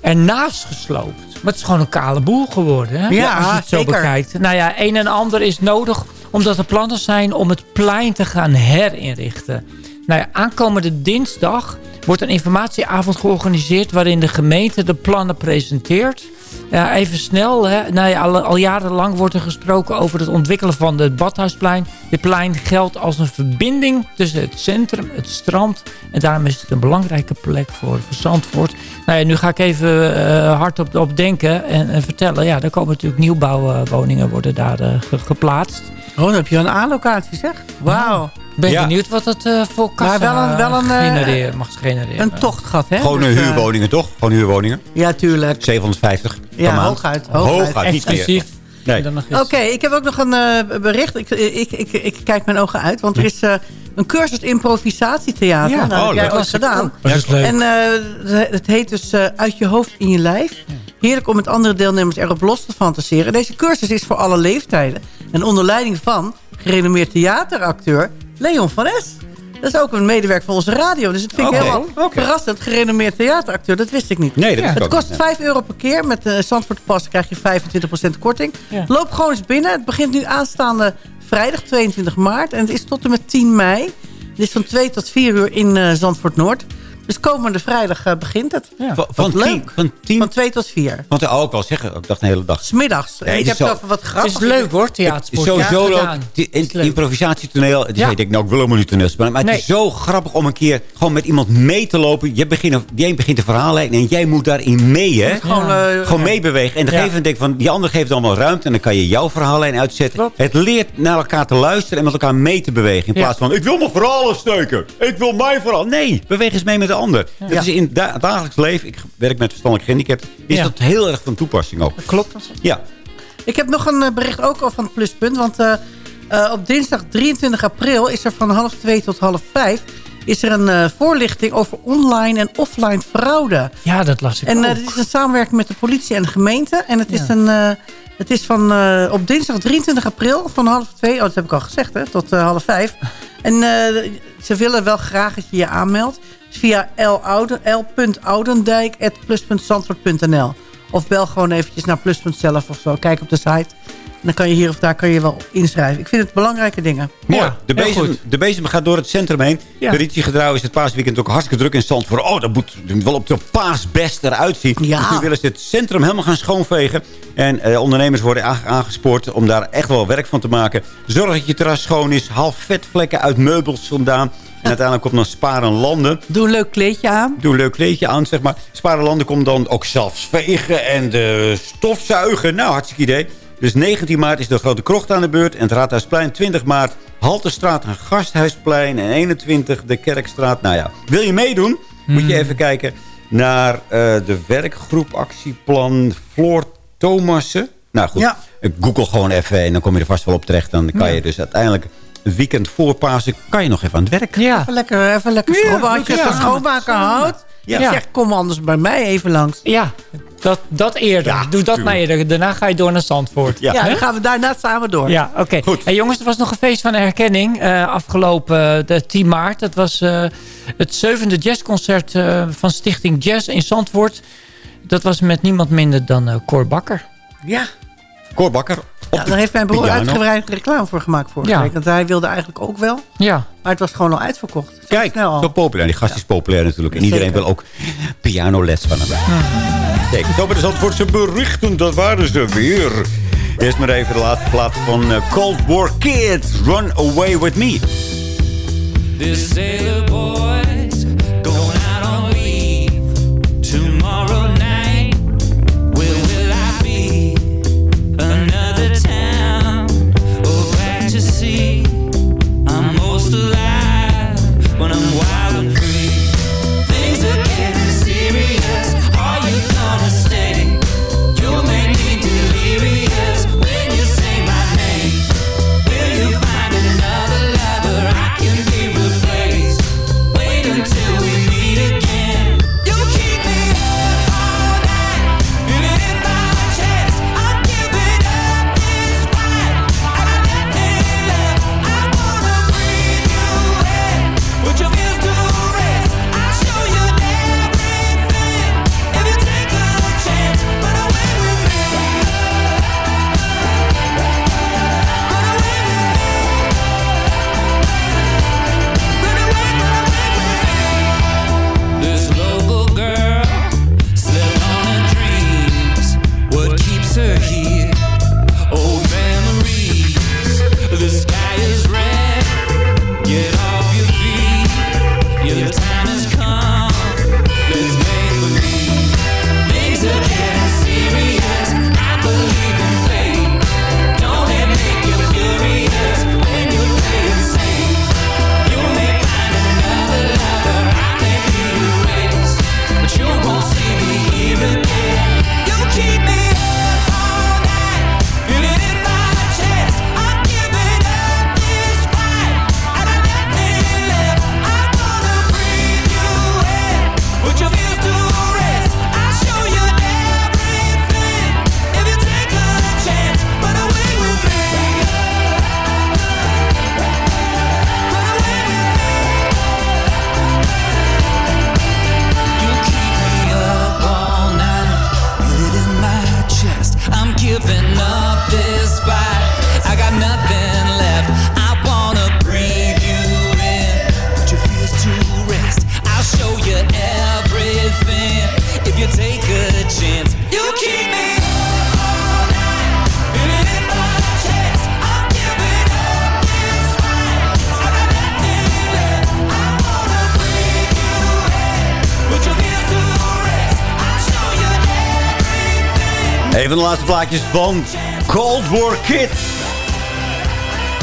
ernaast gesloopt. Maar het is gewoon een kale boel geworden. Hè? Ja, Als je het zo zeker. bekijkt. Nou ja, een en ander is nodig. Omdat er plannen zijn om het plein te gaan herinrichten. Nou ja, aankomende dinsdag wordt een informatieavond georganiseerd... waarin de gemeente de plannen presenteert. Ja, even snel. Hè. Nou ja, al, al jarenlang wordt er gesproken over het ontwikkelen van het Badhuisplein. Dit plein geldt als een verbinding tussen het centrum, het strand... en daarom is het een belangrijke plek voor, voor Zandvoort. Nou ja, nu ga ik even eh, hard op, denken en, en vertellen. Ja, er komen natuurlijk nieuwbouwwoningen worden daar eh, ge- geplaatst. Oh, dan heb je een A-locatie, zeg. Wauw. Ben Ja. benieuwd wat het eh, voor kassa Maar wel een- wel een, eh, genereren, mag genereren. Een tochtgat, hè? gewoon Dus, een eh, huurwoningen, toch? Gewoon huurwoningen. Ja, tuurlijk. 750 per Ja, maand. hooguit, hooguit. Hooguit, niet. Exclusief. Nee. Oké, ik heb ook nog een eh, bericht. Ik, ik, ik, ik kijk mijn ogen uit. Want er is eh, een cursus improvisatietheater. Ja. dat Oh, heb jij leuk. ooit gedaan. Dat is leuk. En eh, het heet dus eh, Uit je hoofd in je lijf. Heerlijk om met andere deelnemers erop los te fantaseren. Deze cursus is voor alle leeftijden. En onder leiding van gerenommeerd theateracteur Leon van Es. Dat is ook een medewerker van onze radio. Dus dat vind ik Oké, helemaal oké. verrassend. Gerenommeerd theateracteur, dat wist ik niet. Nee, dat is Het kost niet. 5 euro per keer. Met de Zandvoort Pas krijg je 25% korting. Ja. Loop gewoon eens binnen. Het begint nu aanstaande vrijdag 22 maart. En het is tot en met 10 mei. Het is van 2 tot 4 uur in eh, Zandvoort Noord. Dus komende vrijdag eh, begint het. Ja. Van, van, Wat tien, leuk. van tien... Van 2 tot 4. Want ik ook al zeggen, ik dacht de hele dag. Smiddags. Nee, ik het heb zo- wat Het grappig. is leuk hoor, theatersport. Sowieso Ja, leuk. improvisatietoneel. Dus Ja. ik denk, nou, ik wil helemaal niet toneel spelen. Maar het Nee. is zo grappig om een keer gewoon met iemand mee te lopen. Je begint, jij begint een verhaal en jij moet daarin mee, hè? Gewoon, eh, Gewoon meebewegen. En de Ja. gegeven denkt van, die ander geeft allemaal ruimte. En dan kan je jouw verhaallijn uitzetten. Klopt. Het leert naar elkaar te luisteren en met elkaar mee te bewegen. In Ja. plaats van, ik wil mijn verhaal afsteken. Ik wil mijn verhaal. Nee, beweeg eens mee met de ander. Dat is in da- het dagelijks leven. Ik werk met verstandelijk gehandicapten. Is Ja. dat heel erg van toepassing ook. Klopt. Ja. Ik heb nog een eh, bericht ook al van het Pluspunt. Want eh, eh, op dinsdag 23 april is er van half 2 tot half 5... is er een eh, voorlichting over online en offline fraude. Ja, dat las ik En ook. dit is een samenwerking met de politie en de gemeente. En het is, een, eh, het is van, eh, op dinsdag 23 april van half 2... Oh, dat heb ik al gezegd, hè, tot half 5. En eh, ze willen wel graag dat je je aanmeldt. Via l.oudendijk.plus.zandvoort.nl Of bel gewoon eventjes naar Pluspunt zelf of zo. Kijk op de site. En dan kan je hier of daar kan je wel inschrijven. Ik vind het belangrijke dingen. Mooi. Ja, de, bezem, goed. de bezem gaat door het centrum heen. Ja. Traditiegetrouw is het paasweekend ook hartstikke druk in Zandvoort. Oh, dat moet er wel op de paasbest eruit zien. Ja. Dus nu willen ze het centrum helemaal gaan schoonvegen. En eh, ondernemers worden aange- aangespoord om daar echt wel werk van te maken. Zorg dat je terras schoon is. Haal vetvlekken uit meubels vandaan. En uiteindelijk komt dan Sparen Landen. Doe een leuk kleedje aan. Doe een leuk kleedje aan, zeg maar. Sparen Landen komt dan ook zelfs vegen en de stofzuigen. Nou, hartstikke idee. Dus 19 maart is de Grote Krocht aan de beurt. En het Raadhuisplein 20 maart Halterstraat en Gasthuisplein. En 21 de Kerkstraat. Nou ja, wil je meedoen? Moet je even kijken naar eh, de werkgroep actieplan Floor Thomassen. Nou goed, Ja. ik google gewoon even en dan kom je er vast wel op terecht. Dan kan Ja. je dus uiteindelijk weekend voor Pasen... kan je nog even aan het werk. Ja. Even lekker, even lekker Ja, schoonmaken. Als je ja. van schoonmaken houdt. Ja. Ja. Zeg, kom anders bij mij even langs. Ja, dat, dat eerder. Doe dat maar eerder. Daarna ga je door naar Zandvoort. Ja, dan gaan we daarna samen door. Ja, oké. Hey, jongens, er was nog een feest van herkenning uh, afgelopen uh, de 10 maart. Dat was uh, het zevende jazzconcert van Stichting Jazz in Zandvoort. Dat was met niemand minder dan Cor Bakker. Ja. Cor Bakker. Ja, daar heeft mijn broer piano. uitgebreid reclame voor gemaakt vorige Ja. week. Want hij wilde eigenlijk ook wel. Ja. Maar het was gewoon al uitverkocht. Zo Kijk, snel zo populair. Die gast is populair natuurlijk. En Zeker. iedereen wil ook pianoles van hem. Zeker. Zo bij de Zandvoortse berichten. Dat waren ze weer. Eerst maar even de laatste plaats van uh, Cold War Kids. Run Away With Me. This sailor plaatjes van Cold War Kids.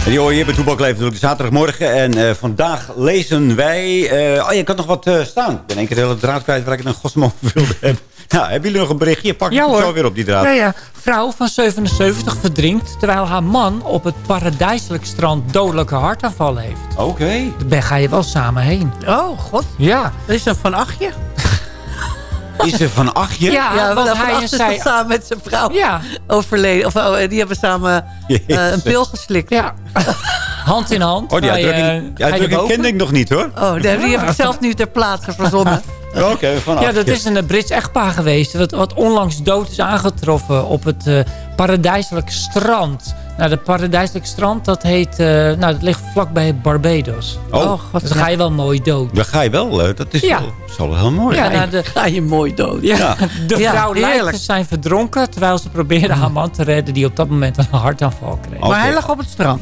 En die hoor je hier bij Toebak natuurlijk zaterdagmorgen. En eh, vandaag lezen wij... eh, oh, je kan nog wat eh, staan. Ik ben één keer de hele draad kwijt waar ik het een over wilde hebben. Nou, hebben jullie nog een berichtje? Pak ik Ja het hoor. zo weer op die draad. Ja, ja. Vrouw van 77 verdrinkt terwijl haar man op het paradijselijk strand dodelijke hartaanvallen heeft. Oké. Daar ga je wel samen heen. Oh, god. Ja. Dat is een van achtje. Is er van achtje? Ja, Ja, want want hij is zij... samen met zijn vrouw Ja. overleden. Of, oh, die hebben samen eh, een pil geslikt. Ja. Hand in hand. Oh, die uitdrukking, die kende ik nog niet hoor. Oh, die, die heb ik zelf nu ter plaatse verzonnen. Oké, van Ja, dat is een eh, Brits echtpaar geweest. Wat, wat onlangs dood is aangetroffen op het eh paradijselijk strand. Nou, dat paradijselijk strand, dat heet... eh, nou, dat ligt vlakbij Barbados. Oh. Dus dan ga je wel mooi dood. Dan ga je wel. eh, dat is Ja. wel, is wel heel mooi. Ja, nou, de, Ga je mooi dood. ja, Ja. de Ja, vrouw lijkt heerlijk. te zijn verdronken... terwijl ze probeerde haar man te redden... die op dat moment een hartaanval kreeg. Oké. Maar hij lag op het strand.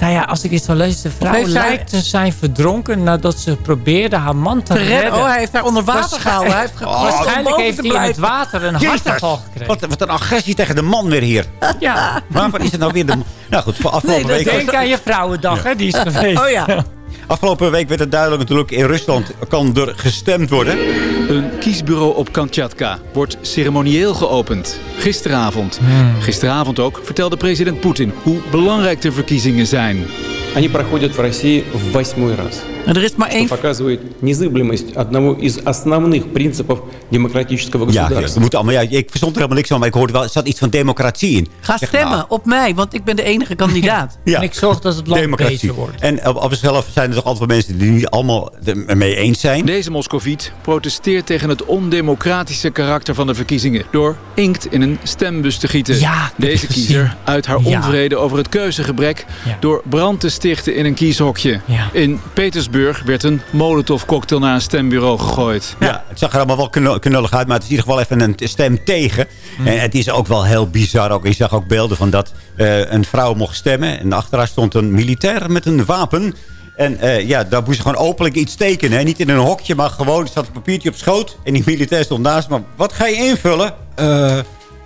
Nou ja, als ik dit zo lees, de vrouw zij- lijkt te zijn verdronken nadat ze probeerde haar man te, Te redden. redden. Oh, hij heeft haar onder water gehouden. Hij heeft Oh, Waarschijnlijk heeft hij in het water een Jezus, hartaanval gekregen. Wat, wat een agressie tegen de man weer hier. Ja, Waarvan is het nou weer de... Nou goed, voor afgelopen Nee, week... denk aan je vrouwendag, hè, die is geweest. Oh ja. Afgelopen week werd het duidelijk natuurlijk... in Rusland kan er gestemd worden. Een kiesbureau op Kamchatka wordt ceremonieel geopend. Gisteravond. Gisteravond ook vertelde president Poetin hoe belangrijk de verkiezingen zijn. Они проходят в России в восьмой раз. Er is maar Что één... показывает незыблемость одного из основных принципов демократического Ja, государства. juist. Er moet allemaal, ja, ik verstond er helemaal niks van, maar ik hoorde wel... er zat iets van democratie in. Ga Zeg, stemmen nou, op mij, want ik ben de enige kandidaat. Ja. En ik zorg dat het land democratie. beter wordt. En op, op zichzelf zijn er toch altijd wel mensen die niet allemaal het ermee eens zijn. Deze Moscoviet protesteert tegen het ondemocratische karakter van de verkiezingen... door inkt in een stembus te gieten. Ja, dat Deze heb ik kiezer gezien. uit haar Ja. onvrede over het keuzegebrek... Ja. door brand te stichten in een kieshokje. Ja. In Petersburg werd een molotovcocktail naar een stembureau gegooid. Ja, het zag er allemaal wel knul- knullig uit, maar het is in ieder geval even een stem tegen. Mm. En het is ook wel heel bizar. Ook, je zag ook beelden van dat eh, een vrouw mocht stemmen. En achter haar stond een militair met een wapen. En eh, ja, daar moest ze gewoon openlijk iets tekenen. Hè? Niet in een hokje, maar gewoon er zat een papiertje op schoot. En die militair stond naast me. Wat ga je invullen? Eh...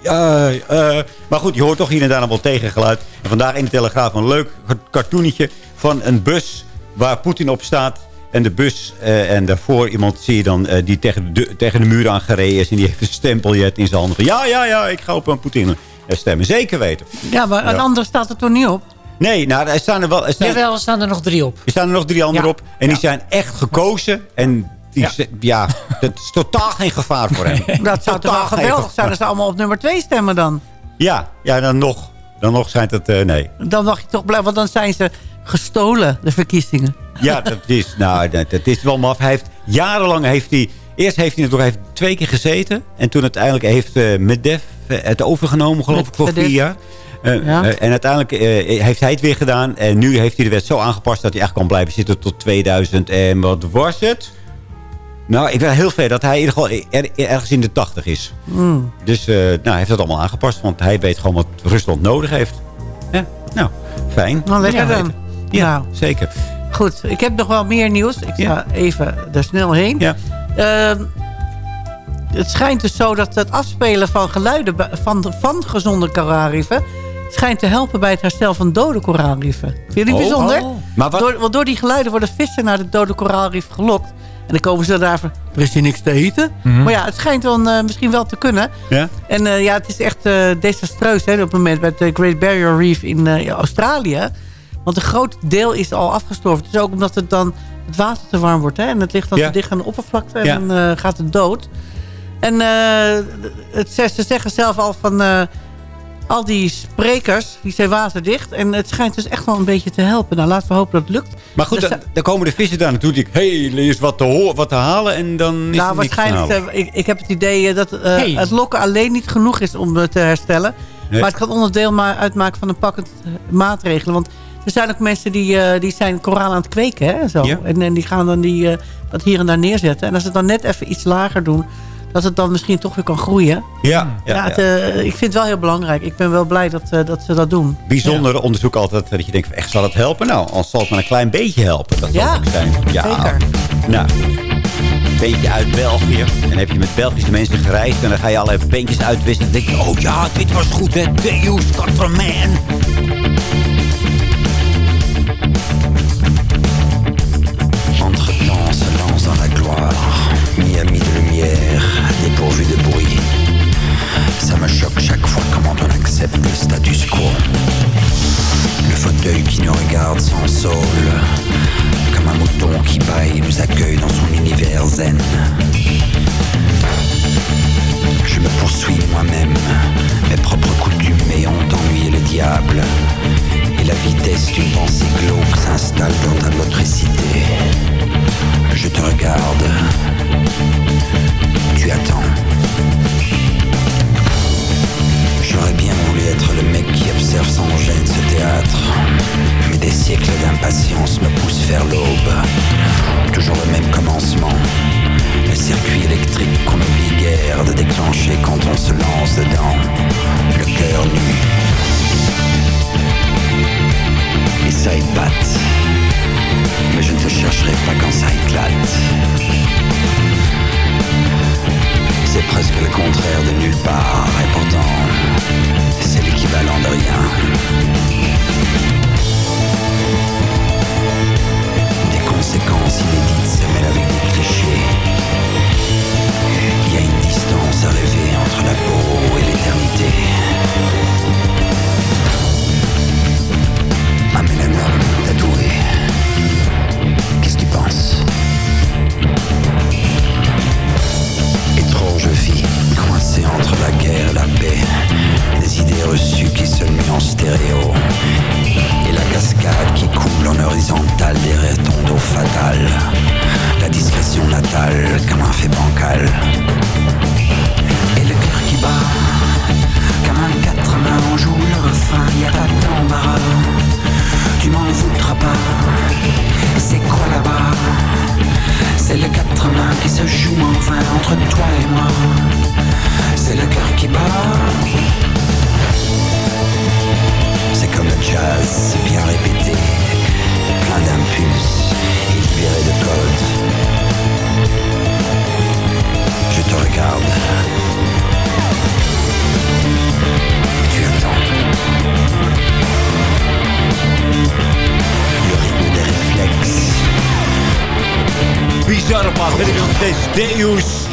ja, eh. maar goed, je hoort toch hier en daar nog wel tegengeluid. En vandaag in de Telegraaf een leuk cartoonetje van een bus waar Poetin op staat. En de bus eh, en daarvoor iemand zie je dan eh, die tegen de, tegen de muur aangereden is. En die heeft een stempeljet in zijn handen. Van, ja, ja, ja, ik ga op een Poetin eh, stemmen. Zeker weten. Ja, maar een Ja. ander staat er toch niet op? Nee, nou, er staan er wel... Er staan, Jawel, er staan er nog drie op. er staan er nog drie anderen Ja. op. En die zijn echt gekozen. En die, Ja. dat is totaal geen gevaar voor hem. Dat zou toch geweldig zijn als ze allemaal op nummer 2 stemmen dan. Ja, ja, dan nog. Dan nog schijnt het... eh, nee. Dan mag je toch blijven, want dan zijn ze gestolen, de verkiezingen. Ja, dat is, nou, dat, dat is wel maf. Hij heeft jarenlang heeft hij... Eerst heeft hij natuurlijk heeft twee keer gezeten. En toen uiteindelijk heeft eh Medvedev eh, het overgenomen, geloof ik, voor vier jaar. Eh, Ja. eh, en uiteindelijk eh, heeft hij het weer gedaan. En nu heeft hij de wet zo aangepast dat hij echt kan blijven zitten tot 2000. En wat was het? Nou, ik weet heel veel dat hij in ieder geval er- ergens in de 80 is. Mm. Dus eh, nou, hij heeft dat allemaal aangepast. Want hij weet gewoon wat Rusland nodig heeft. Ja, nou, fijn. Nou, lekker Ja, dan. Ja, Nou. zeker. Goed, ik heb nog wel meer nieuws. Ik ga even er snel heen. Ja. Ehm, het schijnt dus zo dat het afspelen van geluiden van, van gezonde koraalrieven... schijnt te helpen bij het herstel van dode koraalrieven. Vind je Oh. bijzonder? Oh. Maar wat- Door, want door die geluiden worden vissen naar de dode koraalrief gelokt. En dan komen ze daar van, er is hier niks te eten. Mhm. Maar ja, het schijnt dan eh, misschien wel te kunnen. Ja? En eh, ja, het is echt eh, desastreus hè, op het moment bij het Great Barrier Reef in Australië. Want een groot deel is al afgestorven. Dus ook omdat het dan het water te warm wordt. Hè, en het ligt dan Ja. te dicht aan de oppervlakte. En Ja. dan eh, gaat het dood. En eh, het, ze zeggen zelf al van... eh, al die sprekers, die zijn waterdicht. En het schijnt dus echt wel een beetje te helpen. Nou, laten we hopen dat het lukt. Maar goed, Dus, dan, dan komen de vissen daar naartoe. Die hé, hey, er is wat te, wat te halen. En dan is nou, waarschijnlijk. ik, ik heb het idee dat Hey. het lokken alleen niet genoeg is om het te herstellen. Nee. Maar het kan onderdeel ma- uitmaken van een pakkend maatregelen. Want er zijn ook mensen die, eh, die zijn koraal aan het kweken. Hè, zo. Ja. En, en die gaan dan die, eh, dat hier en daar neerzetten. En als ze het dan net even iets lager doen... dat het dan misschien toch weer kan groeien. Ja, ja, Ja, het, ja. eh, ik vind het wel heel belangrijk. Ik ben wel blij dat, dat ze dat doen. Bijzonder onderzoek altijd. Dat je denkt, echt zal het helpen? Nou, al zal het maar een klein beetje helpen. Dat zal Ja, ook zijn. Ja, zeker. Nou, een beetje uit België. En dan heb je met Belgische mensen gereisd. En dan ga je allerlei beentjes uitwisselen. Dan denk je, oh ja, dit was goed, hè. Deus, Scott man. Me choque chaque fois comment on accepte le status quo. Le fauteuil qui nous regarde sans saule, comme un mouton qui baille et nous accueille dans son univers zen. Je me poursuis moi-même, mes propres coutumes ayant ennuyé le diable. Et la vitesse d'une pensée glauque s'installe dans ta motricité. Je te regarde. Tu attends. J'aurais bien voulu être le mec qui observe sans gêne ce théâtre. Mais des siècles d'impatience me poussent vers l'aube. Toujours le même commencement. Le circuit électrique qu'on oublie guère de déclencher quand on se lance dedans. Le cœur nu. Et ça épate. Mais je ne te chercherai pas quand ça éclate. C'est presque le contraire de nulle part, et pourtant,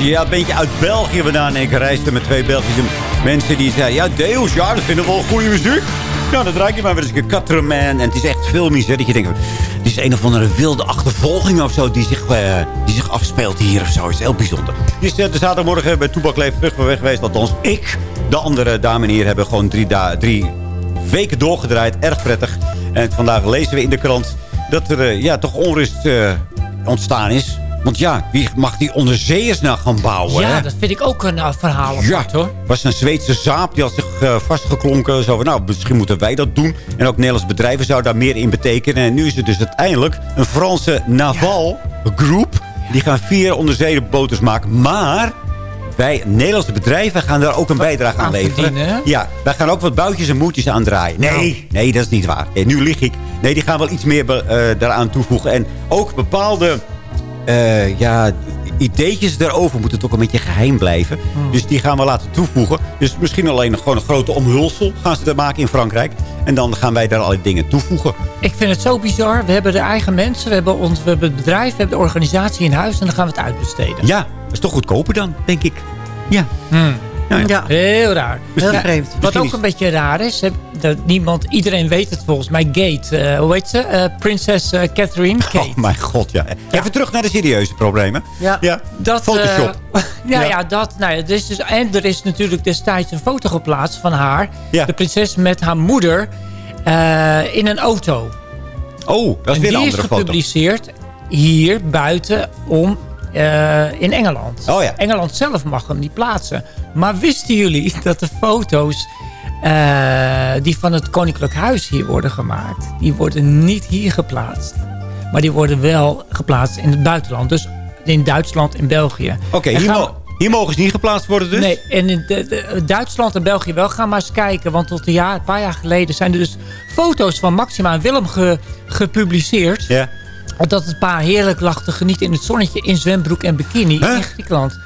Ja, een beetje uit België vandaan. Ik reisde met twee Belgische mensen die zeiden... Ja, Deus, ja, dat vinden we wel goede muziek. Ja, dat ruik je maar weer een Cutterman. En het is echt filmisch, hè. Dat je denkt, het is een of andere wilde achtervolging of zo... die zich, eh, die zich afspeelt hier of zo. Is heel bijzonder. Dus eh, de zaterdagmorgen bij Toebak Leef terug weg geweest. Althans, ik, de andere dame en heren... hebben gewoon drie, drie weken doorgedraaid. Erg prettig. En vandaag lezen we in de krant... dat er eh, ja, toch onrust ontstaan is... Want ja, wie mag die onderzeeërs nou gaan bouwen? Ja, hè? dat vind ik ook een uh, verhaal apart, hoor. was een Zweedse zaap. Die had zich eh, vastgeklonken. Zo van, nou, misschien moeten wij dat doen. En ook Nederlandse bedrijven zouden daar meer in betekenen. En nu is het dus uiteindelijk een Franse naval groep. Die gaan vier onderzeeboters maken. Maar wij, Nederlandse bedrijven, gaan daar ook een bijdrage aan, aan leveren. verdienen? Ja, wij gaan ook wat boutjes en moedjes aandraaien. Nee, nee, dat is niet waar. Nee, nu lig ik. Nee, die gaan wel iets meer be- eh, daaraan toevoegen. En ook bepaalde eh, ja, ideetjes daarover moeten toch een beetje geheim blijven. Dus die gaan we laten toevoegen. Dus misschien alleen nog gewoon een grote omhulsel gaan ze er maken in Frankrijk. En dan gaan wij daar allerlei dingen toevoegen. Ik vind het zo bizar. We hebben de eigen mensen, we hebben, ons, we hebben het bedrijf, we hebben de organisatie in huis... en dan gaan we het uitbesteden. Ja, dat is toch goedkoper dan, denk ik. Ja. Hmm. Nou ja. Heel raar. Heel vreemd. Wat ook is- een beetje raar is, dat niemand, iedereen weet het volgens mij, Gate. eh, hoe heet ze? Eh, prinses eh, Catherine. Kate. Oh mijn god, ja. Even terug naar de serieuze problemen. Ja. Ja, Dat, Photoshop. ja, Ja. ja. dat. Nou ja, is dus, en er is natuurlijk destijds een foto geplaatst van haar. Ja. De prinses met haar moeder eh, in een auto. Oh, dat is en weer een die is andere foto. gepubliceerd hier buiten om eh, in Engeland. Oh ja. Engeland zelf mag hem niet plaatsen. Maar wisten jullie dat de foto's eh, die van het Koninklijk Huis hier worden gemaakt... die worden niet hier geplaatst. Maar die worden wel geplaatst in het buitenland. Dus in Duitsland en België. Oké, hier, mo- hier mogen ze niet geplaatst worden dus? Nee, en in de- de- Duitsland en België wel. Ga maar eens kijken. Want tot een, jaar, een paar jaar geleden zijn er dus foto's van Maxima en Willem ge- gepubliceerd. Ja. Dat het paar heerlijk lag te genieten in het zonnetje in zwembroek en bikini in Griekenland.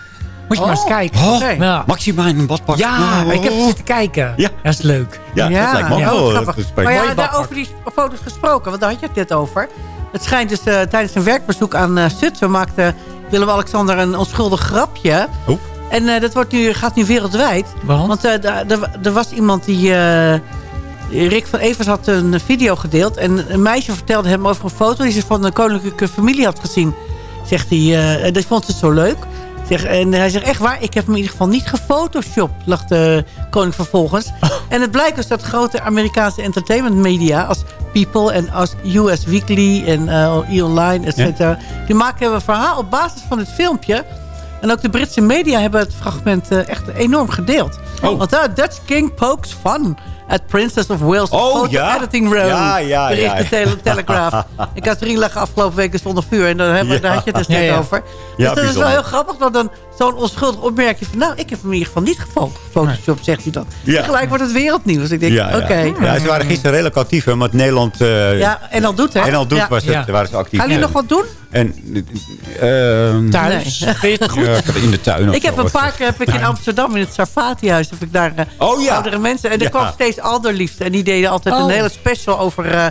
Moet je maar eens kijken. Oh, Ja. Maxima in een badpak. Ja, Oh. ik heb zitten kijken. Ja. Dat is leuk. Ja, dat lijkt me ook ja, wel, wat eh, grappig. Maar ja, daar badpak. over die foto's gesproken, want daar had je het net over. Het schijnt dus eh, tijdens een werkbezoek aan eh Zutphen maakte Willem-Alexander een onschuldig grapje. Oh. En eh, dat wordt nu, gaat nu wereldwijd. Want? Want eh, er was iemand die... eh, Rick van Evers had een video gedeeld. En een meisje vertelde hem over een foto die ze van de koninklijke familie had gezien. Zegt hij, eh dat vond ze zo leuk. Zeg, en hij zegt, echt waar, ik heb hem in ieder geval niet gefotoshopt, lacht de koning vervolgens. En het blijkt dus dat grote Amerikaanse entertainment media als People en als US Weekly en eh E-Online, et cetera, die maken een verhaal op basis van het filmpje. En ook de Britse media hebben het fragment eh, echt enorm gedeeld. Oh. Want uh, Dutch King pokes fun at Princess of Wales Oh, ja? Editing Room. Ja, ja, ja. de Tele- Telegraaf. Ik had erin liggen afgelopen weken zonder vuur. En daar, hebben, daar had je het dus net ja. over. Ja, dus dat is wel heel grappig. Want dan zo'n onschuldig opmerkje van... Nou, ik heb hem in ieder geval niet gefotoshopt, zegt hij dan. Ja. Tegelijk wordt het wereldnieuws. Ik denk, Ja, ja. oké. Ja, ze waren gisteren redelijk actief, hè, want Nederland... eh Ja, en al doet, hè? En al doet Ja. was het, Ja. waren ze actief. Gaan jullie nog wat doen? En, ehm, Thuis? Nee. Goed? Ja, ik heb in de tuin of Ik heb zo. een paar keer heb ik in Amsterdam in het Safatihuis heb ik daar eh, Oh, ja. oudere mensen. En er Ja. kwam steeds Alderliefde. En die deden altijd Oh. een hele special over eh,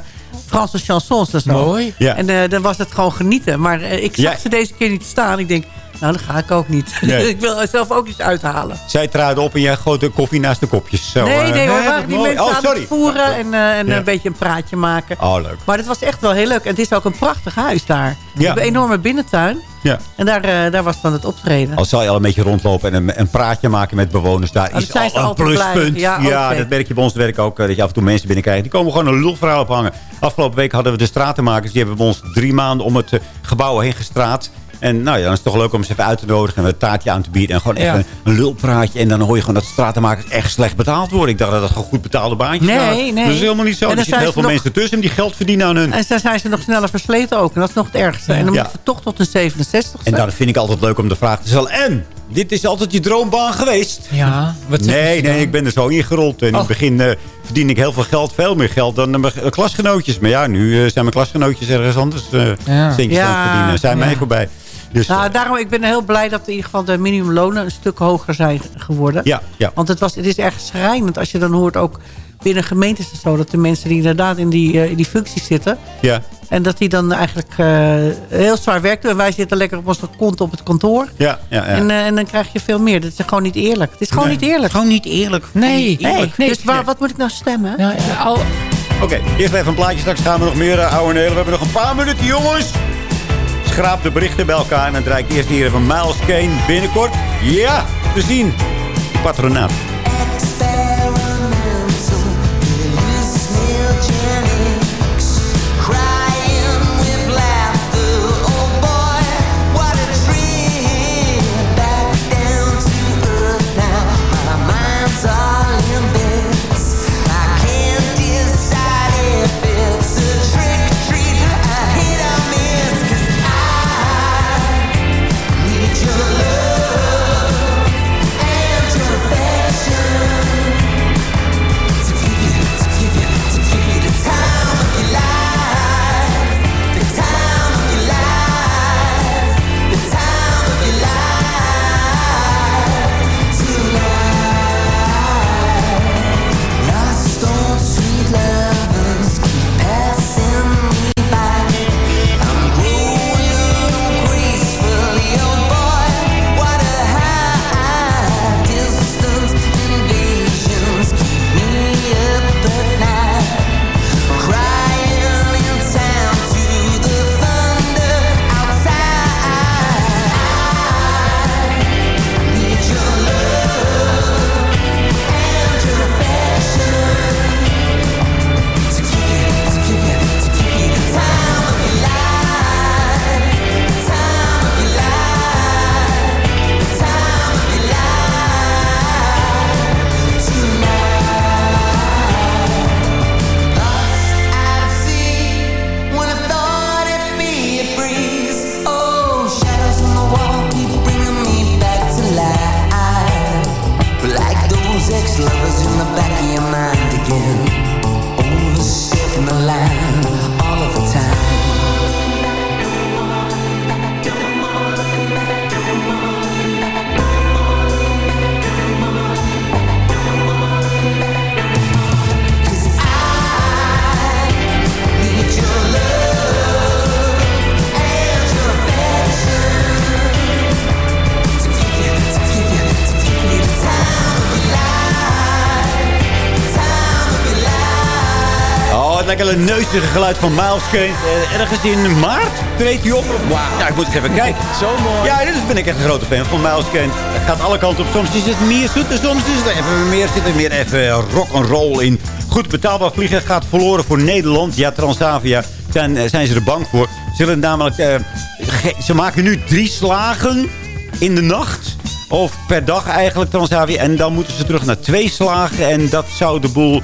Franse chansons en zo. Mooi. Ja. En eh, dan was het gewoon genieten. Maar eh, ik zag Ja. ze deze keer niet staan. Ik denk, nou, dat ga ik ook niet. Nee. ik wil er zelf ook iets uithalen. Zij traden op en jij gooit de koffie naast de kopjes. Zo, nee, nee hè, waren die mensen oh, aan het voeren en, eh, en Ja. een beetje een praatje maken. Oh, leuk. Maar het was echt wel heel leuk. En het is ook een prachtig huis daar. We Ja. hebben een enorme binnentuin. Ja. En daar, eh, daar was dan het optreden. Als zal je al een beetje rondlopen en een, een praatje maken met bewoners daar, Oh, dat is al een pluspunt. Ja, dat merk je bij ons werk ook, eh, dat je af en toe mensen binnenkrijgt. Die komen gewoon een lulverhaal ophangen. Afgelopen week hadden we de stratenmakers, die hebben bij ons drie maanden om het gebouw heen gestraat. En nou ja, dan is het toch leuk om ze even uit te nodigen en een taartje aan te bieden. En gewoon Ja. even een, een lulpraatje. En dan hoor je gewoon dat stratenmakers echt slecht betaald worden. Ik dacht dat dat gewoon goed betaalde baantjes Nee, waren. nee. Dat is helemaal niet zo. En Er zitten zijn heel veel nog- mensen tussen die geld verdienen aan hun. En dan zijn ze nog sneller versleten ook. En dat is nog het ergste. En dan moeten ze toch tot een 67 En daar vind ik altijd leuk om de vraag te stellen. En, dit is altijd je droombaan geweest? Ja, wat Nee, nee, ik ben er zo ingerold. En in Oh. het begin eh, verdien ik heel veel geld, veel meer geld dan mijn klasgenootjes. Maar ja, nu eh, zijn mijn klasgenootjes ergens anders eh Ja. aan het verdienen. Zijn mij ja. voorbij. Dus Nou, eh, daarom, ik ben heel blij dat in ieder geval de minimumlonen een stuk hoger zijn geworden. ja, ja. Want het, was, het is echt schrijnend als je dan hoort ook binnen gemeentes en zo... dat de mensen die inderdaad in die, eh, in die functies zitten... ja, en dat die dan eigenlijk eh, heel zwaar werken. En wij zitten lekker op onze kont op het kantoor. ja, ja, ja. En, en dan krijg je veel meer. Dat is gewoon niet eerlijk. Het is gewoon Nee. niet eerlijk. Gewoon niet eerlijk. Nee, Nee, nee. dus waar, wat moet ik nou stemmen? Al- Oké, eerst even een plaatje. Straks gaan we nog meer uh, ouwe nelen. We hebben nog een paar minuten, jongens. Schraap de berichten bij elkaar. En dan draai ik eerst hier even Miles Kane binnenkort. Ja, te zien. Patronaat. Lekkere neusige geluid van Miles Kane. Eh, ergens in maart treedt hij op. Ja, ik moet eens even kijken. Zo mooi. Ja, dit ben ik echt een grote fan van Miles Kane. Het gaat alle kanten op. Soms is het meer zoet soms is het even meer, zit er meer even rock and roll in. Goed betaalbaar vliegen gaat verloren voor Nederland. Ja, Transavia zijn, eh, zijn ze er bang voor. Ze Zullen namelijk, eh, ze maken nu drie slagen in de nacht. Of per dag eigenlijk Transavia. En dan moeten ze terug naar twee slagen. En dat zou de boel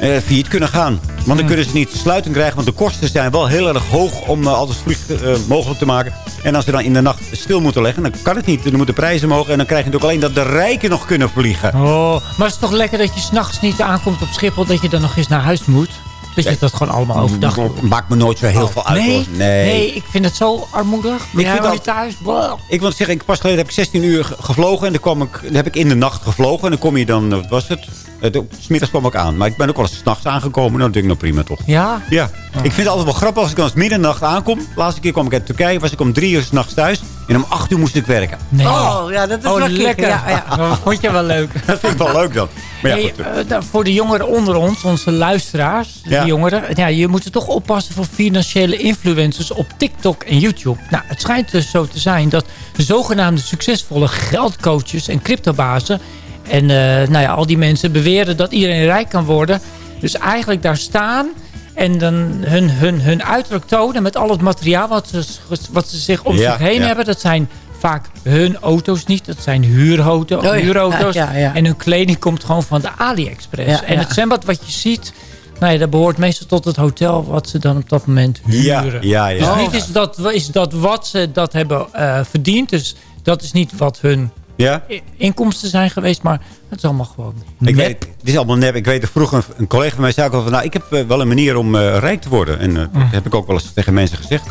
eh, failliet kunnen gaan. Want dan kunnen ze niet sluiting krijgen. Want de kosten zijn wel heel erg hoog om eh, alles vlieg eh, mogelijk te maken. En als ze dan in de nacht stil moeten leggen, dan kan het niet. Dan moeten de prijzen omhoog. En dan krijg je natuurlijk alleen dat de rijken nog kunnen vliegen. Oh, maar het is toch lekker dat je s'nachts niet aankomt op Schiphol... dat je dan nog eens naar huis moet? Dat je dat gewoon allemaal overdag. Maakt me nooit zo heel Oh, veel uit. nee, nee. nee. ik vind het zo armoedig. Ik vind dat- thuis? Wow. Ik wil zeggen, ik, pas geleden heb ik 16 uur ge- gevlogen. En dan, kwam ik, dan heb ik in de nacht gevlogen. En dan kom je dan, eh, wat was het? Uh, Smiddags kwam ik aan. Maar ik ben ook wel eens 's nachts aangekomen. Nou, dat denk ik nou prima toch. Ja? Ja. Ik vind het altijd wel grappig als ik dan eens midden in de nacht aankom. De laatste keer kwam ik uit Turkije. Was ik om drie uur s'nachts thuis. En om acht uur moest ik werken. Nee. Oh, ja, dat is Oh, wel lekker. Ja, ja. Dat vond je wel leuk. Dat vind ik wel leuk dan. Maar ja, Hey, goed. eh, nou, voor de jongeren onder ons, onze luisteraars, Ja. die jongeren, ja, je moet er toch oppassen voor financiële influencers op TikTok en YouTube. Nou, het schijnt dus zo te zijn dat de zogenaamde succesvolle geldcoaches en cryptobazen en eh, nou ja, al die mensen beweren dat iedereen rijk kan worden. Dus eigenlijk daar staan en dan hun, hun, hun uiterlijk tonen met al het materiaal wat ze, wat ze zich om Ja, zich heen ja. hebben. Dat zijn vaak hun auto's niet. Dat zijn huurauto, Oh ja, huurauto's. ja, ja. En hun kleding komt gewoon van de AliExpress. Ja, en ja. het zwembad wat je ziet... Nou ja, dat behoort meestal tot het hotel wat ze dan op dat moment Ja, huren. ja, ja. Dus Oh. niet is dat, is dat wat ze dat hebben eh, verdiend. Dus dat is niet wat hun Ja? inkomsten zijn geweest. Maar het is allemaal gewoon Ik weet, het is allemaal nep. Ik weet dat vroeger een, een collega van mij zei ook al van... Nou, ik heb eh, wel een manier om eh, rijk te worden. En eh, Mm. dat heb ik ook wel eens tegen mensen gezegd.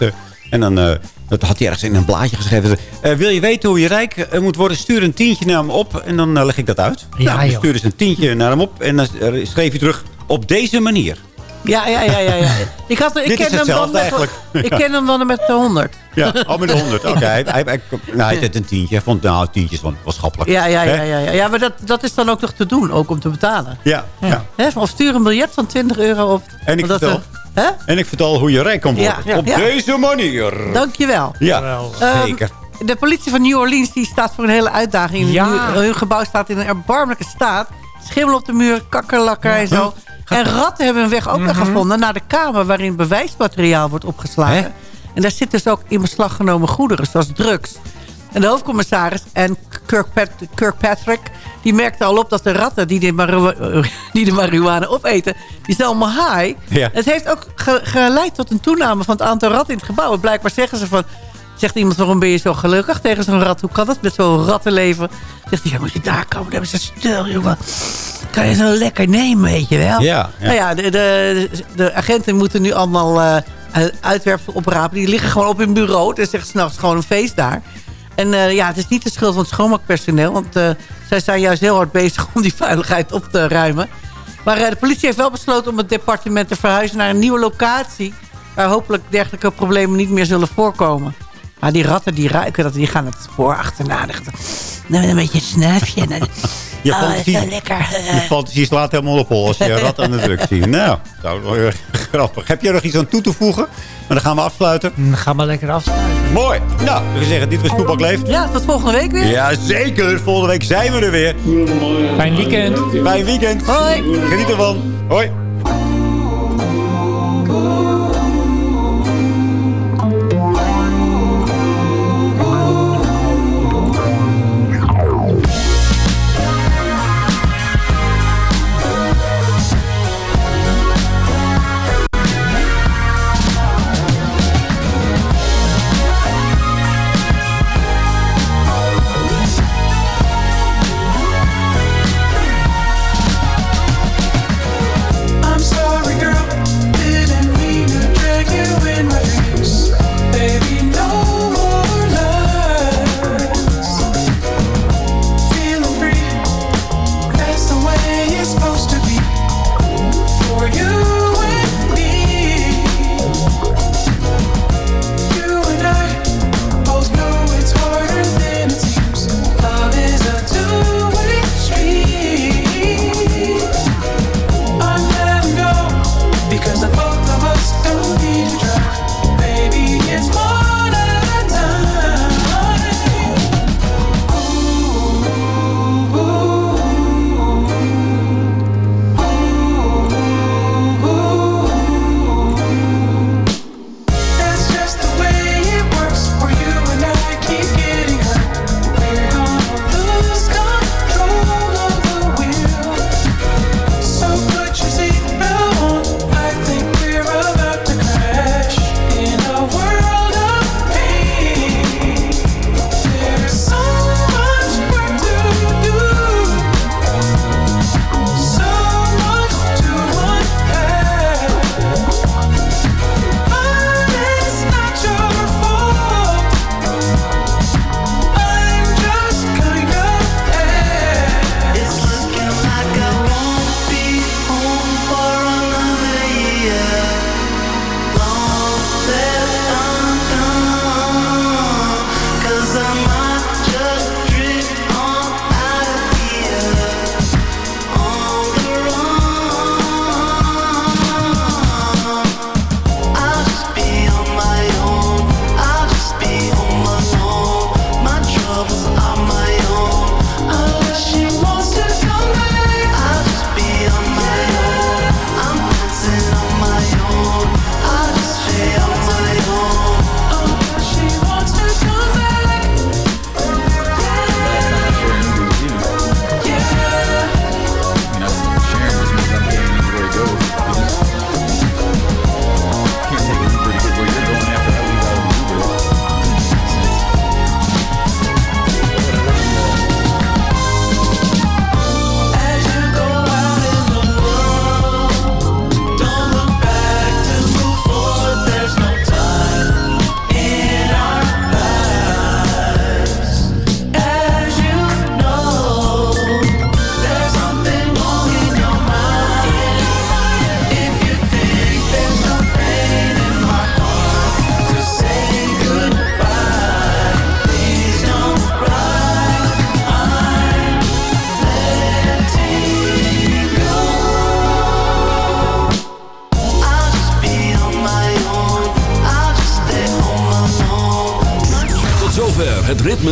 en dan eh, dat had hij ergens in een blaadje geschreven. Eh, wil je weten hoe je rijk moet worden? Stuur een tientje naar hem op. En dan leg ik dat uit. Ja, nou, stuur dus een tientje naar hem op. En dan schreef hij terug op deze manier. Ja, ja, ja, ja. ja. Ik, had, ik, Dit ken hem dan hetzelfde met, eigenlijk. ik ken hem dan met de 100. Ja, al met de 100. Oké, hij, hij, hij, nou, hij deed een tientje. Hij vond nou, tientjes wel, wel schappelijk. Ja, ja, ja, ja, ja. ja maar dat, dat is dan ook nog te doen, ook om te betalen. Ja, ja. Hè? Of stuur een biljet van 20 euro op. En ik vertel, eh, hè? en ik vertel hoe je rijk kan worden. Ja, ja, op ja. deze manier. Dankjewel. Ja, Ehm, zeker. De politie van New Orleans die staat voor een hele uitdaging. Ja. Hun- gebouw staat in een erbarmelijke staat. Schimmel op de muur, kakkerlakken en zo. En ratten hebben hun weg ook nog gevonden naar de kamer waarin bewijsmateriaal wordt opgeslagen. En daar zit dus ook in beslag genomen goederen, zoals drugs. En de hoofdcommissaris en Kirkpat Kirkpatrick... die merkte al op dat de ratten die de, marihuana opeten... die zijn allemaal high. Ja. Het heeft ook ge- geleid tot een toename van het aantal ratten in het gebouw. En Blijkbaar zeggen ze van... Zegt iemand, waarom ben je zo gelukkig tegen zo'n rat? Hoe kan dat met zo'n rattenleven? Zegt hij, ja, moet je daar komen? Dan hebben ze stil, jongen. Kan je zo lekker nemen, weet je wel? Ja, ja. Nou ja, de, de, de agenten moeten nu allemaal eh uitwerpsel oprapen. Die liggen gewoon op hun bureau. Het is echt s'nachts gewoon een feest daar. En eh, ja, het is niet de schuld van het schoonmaakpersoneel. Want eh, zij zijn juist heel hard bezig om die veiligheid op te ruimen. Maar eh, de politie heeft wel besloten om het departement te verhuizen naar een nieuwe locatie. Waar hopelijk dergelijke problemen niet meer zullen voorkomen. Maar die ratten die ruiken dat, die gaan het spoor achterna. Nou, een beetje een snuifje. Je oh, fantasie, zo lekker. je fantasie slaat helemaal op hol als je een rat aan de druk ziet. Nou, dat is wel heel grappig. Heb jij nog iets aan toe te voegen? Maar dan gaan we afsluiten. Dan gaan we lekker afsluiten. Mooi. Nou, we gaan zeggen, dit was Toepak Leeft. Ja, tot volgende week weer. Ja, zeker. Volgende week zijn we er weer. Fijn weekend. Fijn weekend. Hoi. Geniet ervan. Hoi.